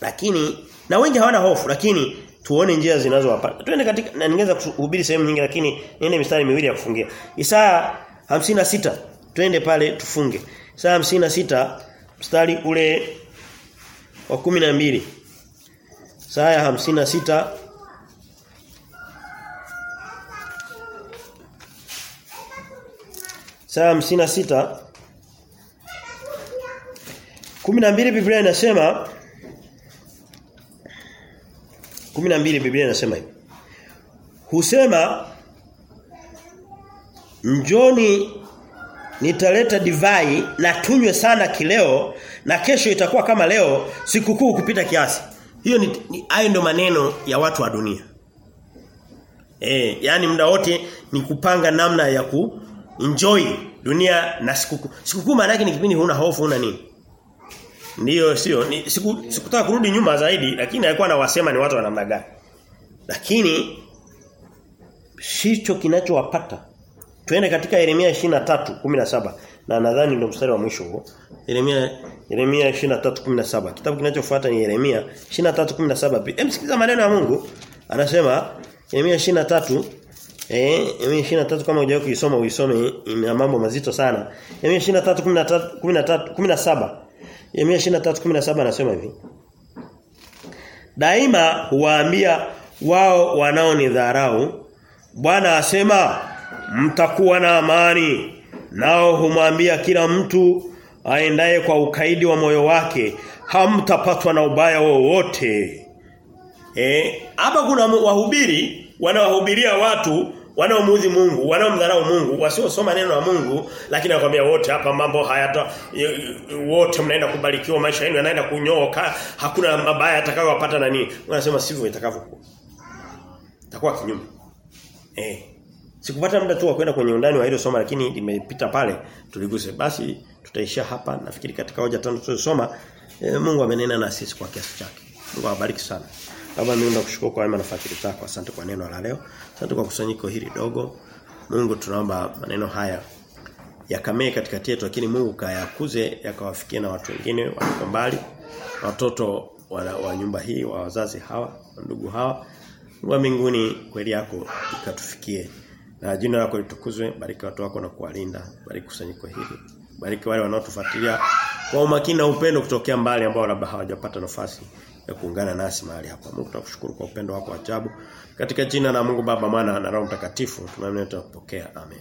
lakini na wengi hawana hofu lakini tuone njia zinazowapata. Twende katika na ningeweza kuhubiri sehemu nyingi lakini niende mistari miwili ya kufungia. Isaya 56 twende pale tufunge. Isaya 56 mstari ule wa 12. saa ya 56 Isaya 56 12 Biblia inasema 12 Biblia inasema hivi. Husema njoni nitaleta divai na tunywe sana kileo na kesho itakuwa kama leo sikukuu kupita kiasi. Hiyo ni, hayo ndio maneno ya watu wa dunia. Eh, yani muda wote ni kupanga namna ya ku enjoy dunia na sikukuu. Sikukuu maana yake ni kipindi huna hofu huna nini. Ndiyo sio ni siku sikutaka kurudi nyuma zaidi lakini alikuwa anawasema ni watu wa namna gani. Lakini sicho kinachowapata. Twende katika Yeremia 23:17 na nadhani ndio mstari wa mwisho huo. Yeremia Yeremia 23:17. Kitabu kinachofuata ni Yeremia 23:17. Hem sikiza maneno ya Mungu. Anasema Yeremia 23 Eh, Yeremia 23 kama hujawahi kuisoma uisome ina mambo mazito sana. Yeremia 23:13 13 17. Yeremia 23:17 anasema hivi. Daima huwaambia wao wanaonidharau, Bwana asema mtakuwa na amani. Nao humwambia kila mtu aendaye kwa ukaidi wa moyo wake, hamtapatwa na ubaya wowote. Eh, hapa kuna wahubiri wanawahubiria watu wanaomuudhi Mungu, wanaomdharau Mungu, wasiosoma neno la Mungu, lakini anakuambia wote hapa mambo hayata wote mnaenda kubarikiwa maisha yenu yanaenda kunyooka, hakuna mabaya atakayowapata na nini. Wanasema sivyo itakavyokuwa. Itakuwa kinyume. Eh. Sikupata muda tu wa kwenda kwenye undani wa hilo somo lakini limepita pale tuliguse. Basi tutaishia hapa. Nafikiri katika hoja tano tulizosoma e, Mungu amenena na sisi kwa kiasi chake. Mungu awabariki sana. Baba mimi nakushukuru kwa wema na fadhili zako. Asante kwa neno la leo. Asante kwa kusanyiko hili dogo. Mungu tunaomba maneno haya yakamee katikati yetu lakini Mungu kayakuze yakawafikia na watu wengine wako mbali. Watoto wa, wa nyumba hii wa wazazi hawa, ndugu hawa. Mungu mbinguni kweli yako ikatufikie. Na jina lako litukuzwe, bariki watu wako na kuwalinda, bariki kusanyiko hili. Bariki wale wanaotufuatilia kwa umakini na upendo kutokea mbali ambao labda hawajapata nafasi ya kuungana nasi mahali hapa. Mungu tunakushukuru kwa upendo wako ajabu. Katika jina la Mungu Baba, Mwana na Roho Mtakatifu, tunaamini tutapokea. Amen.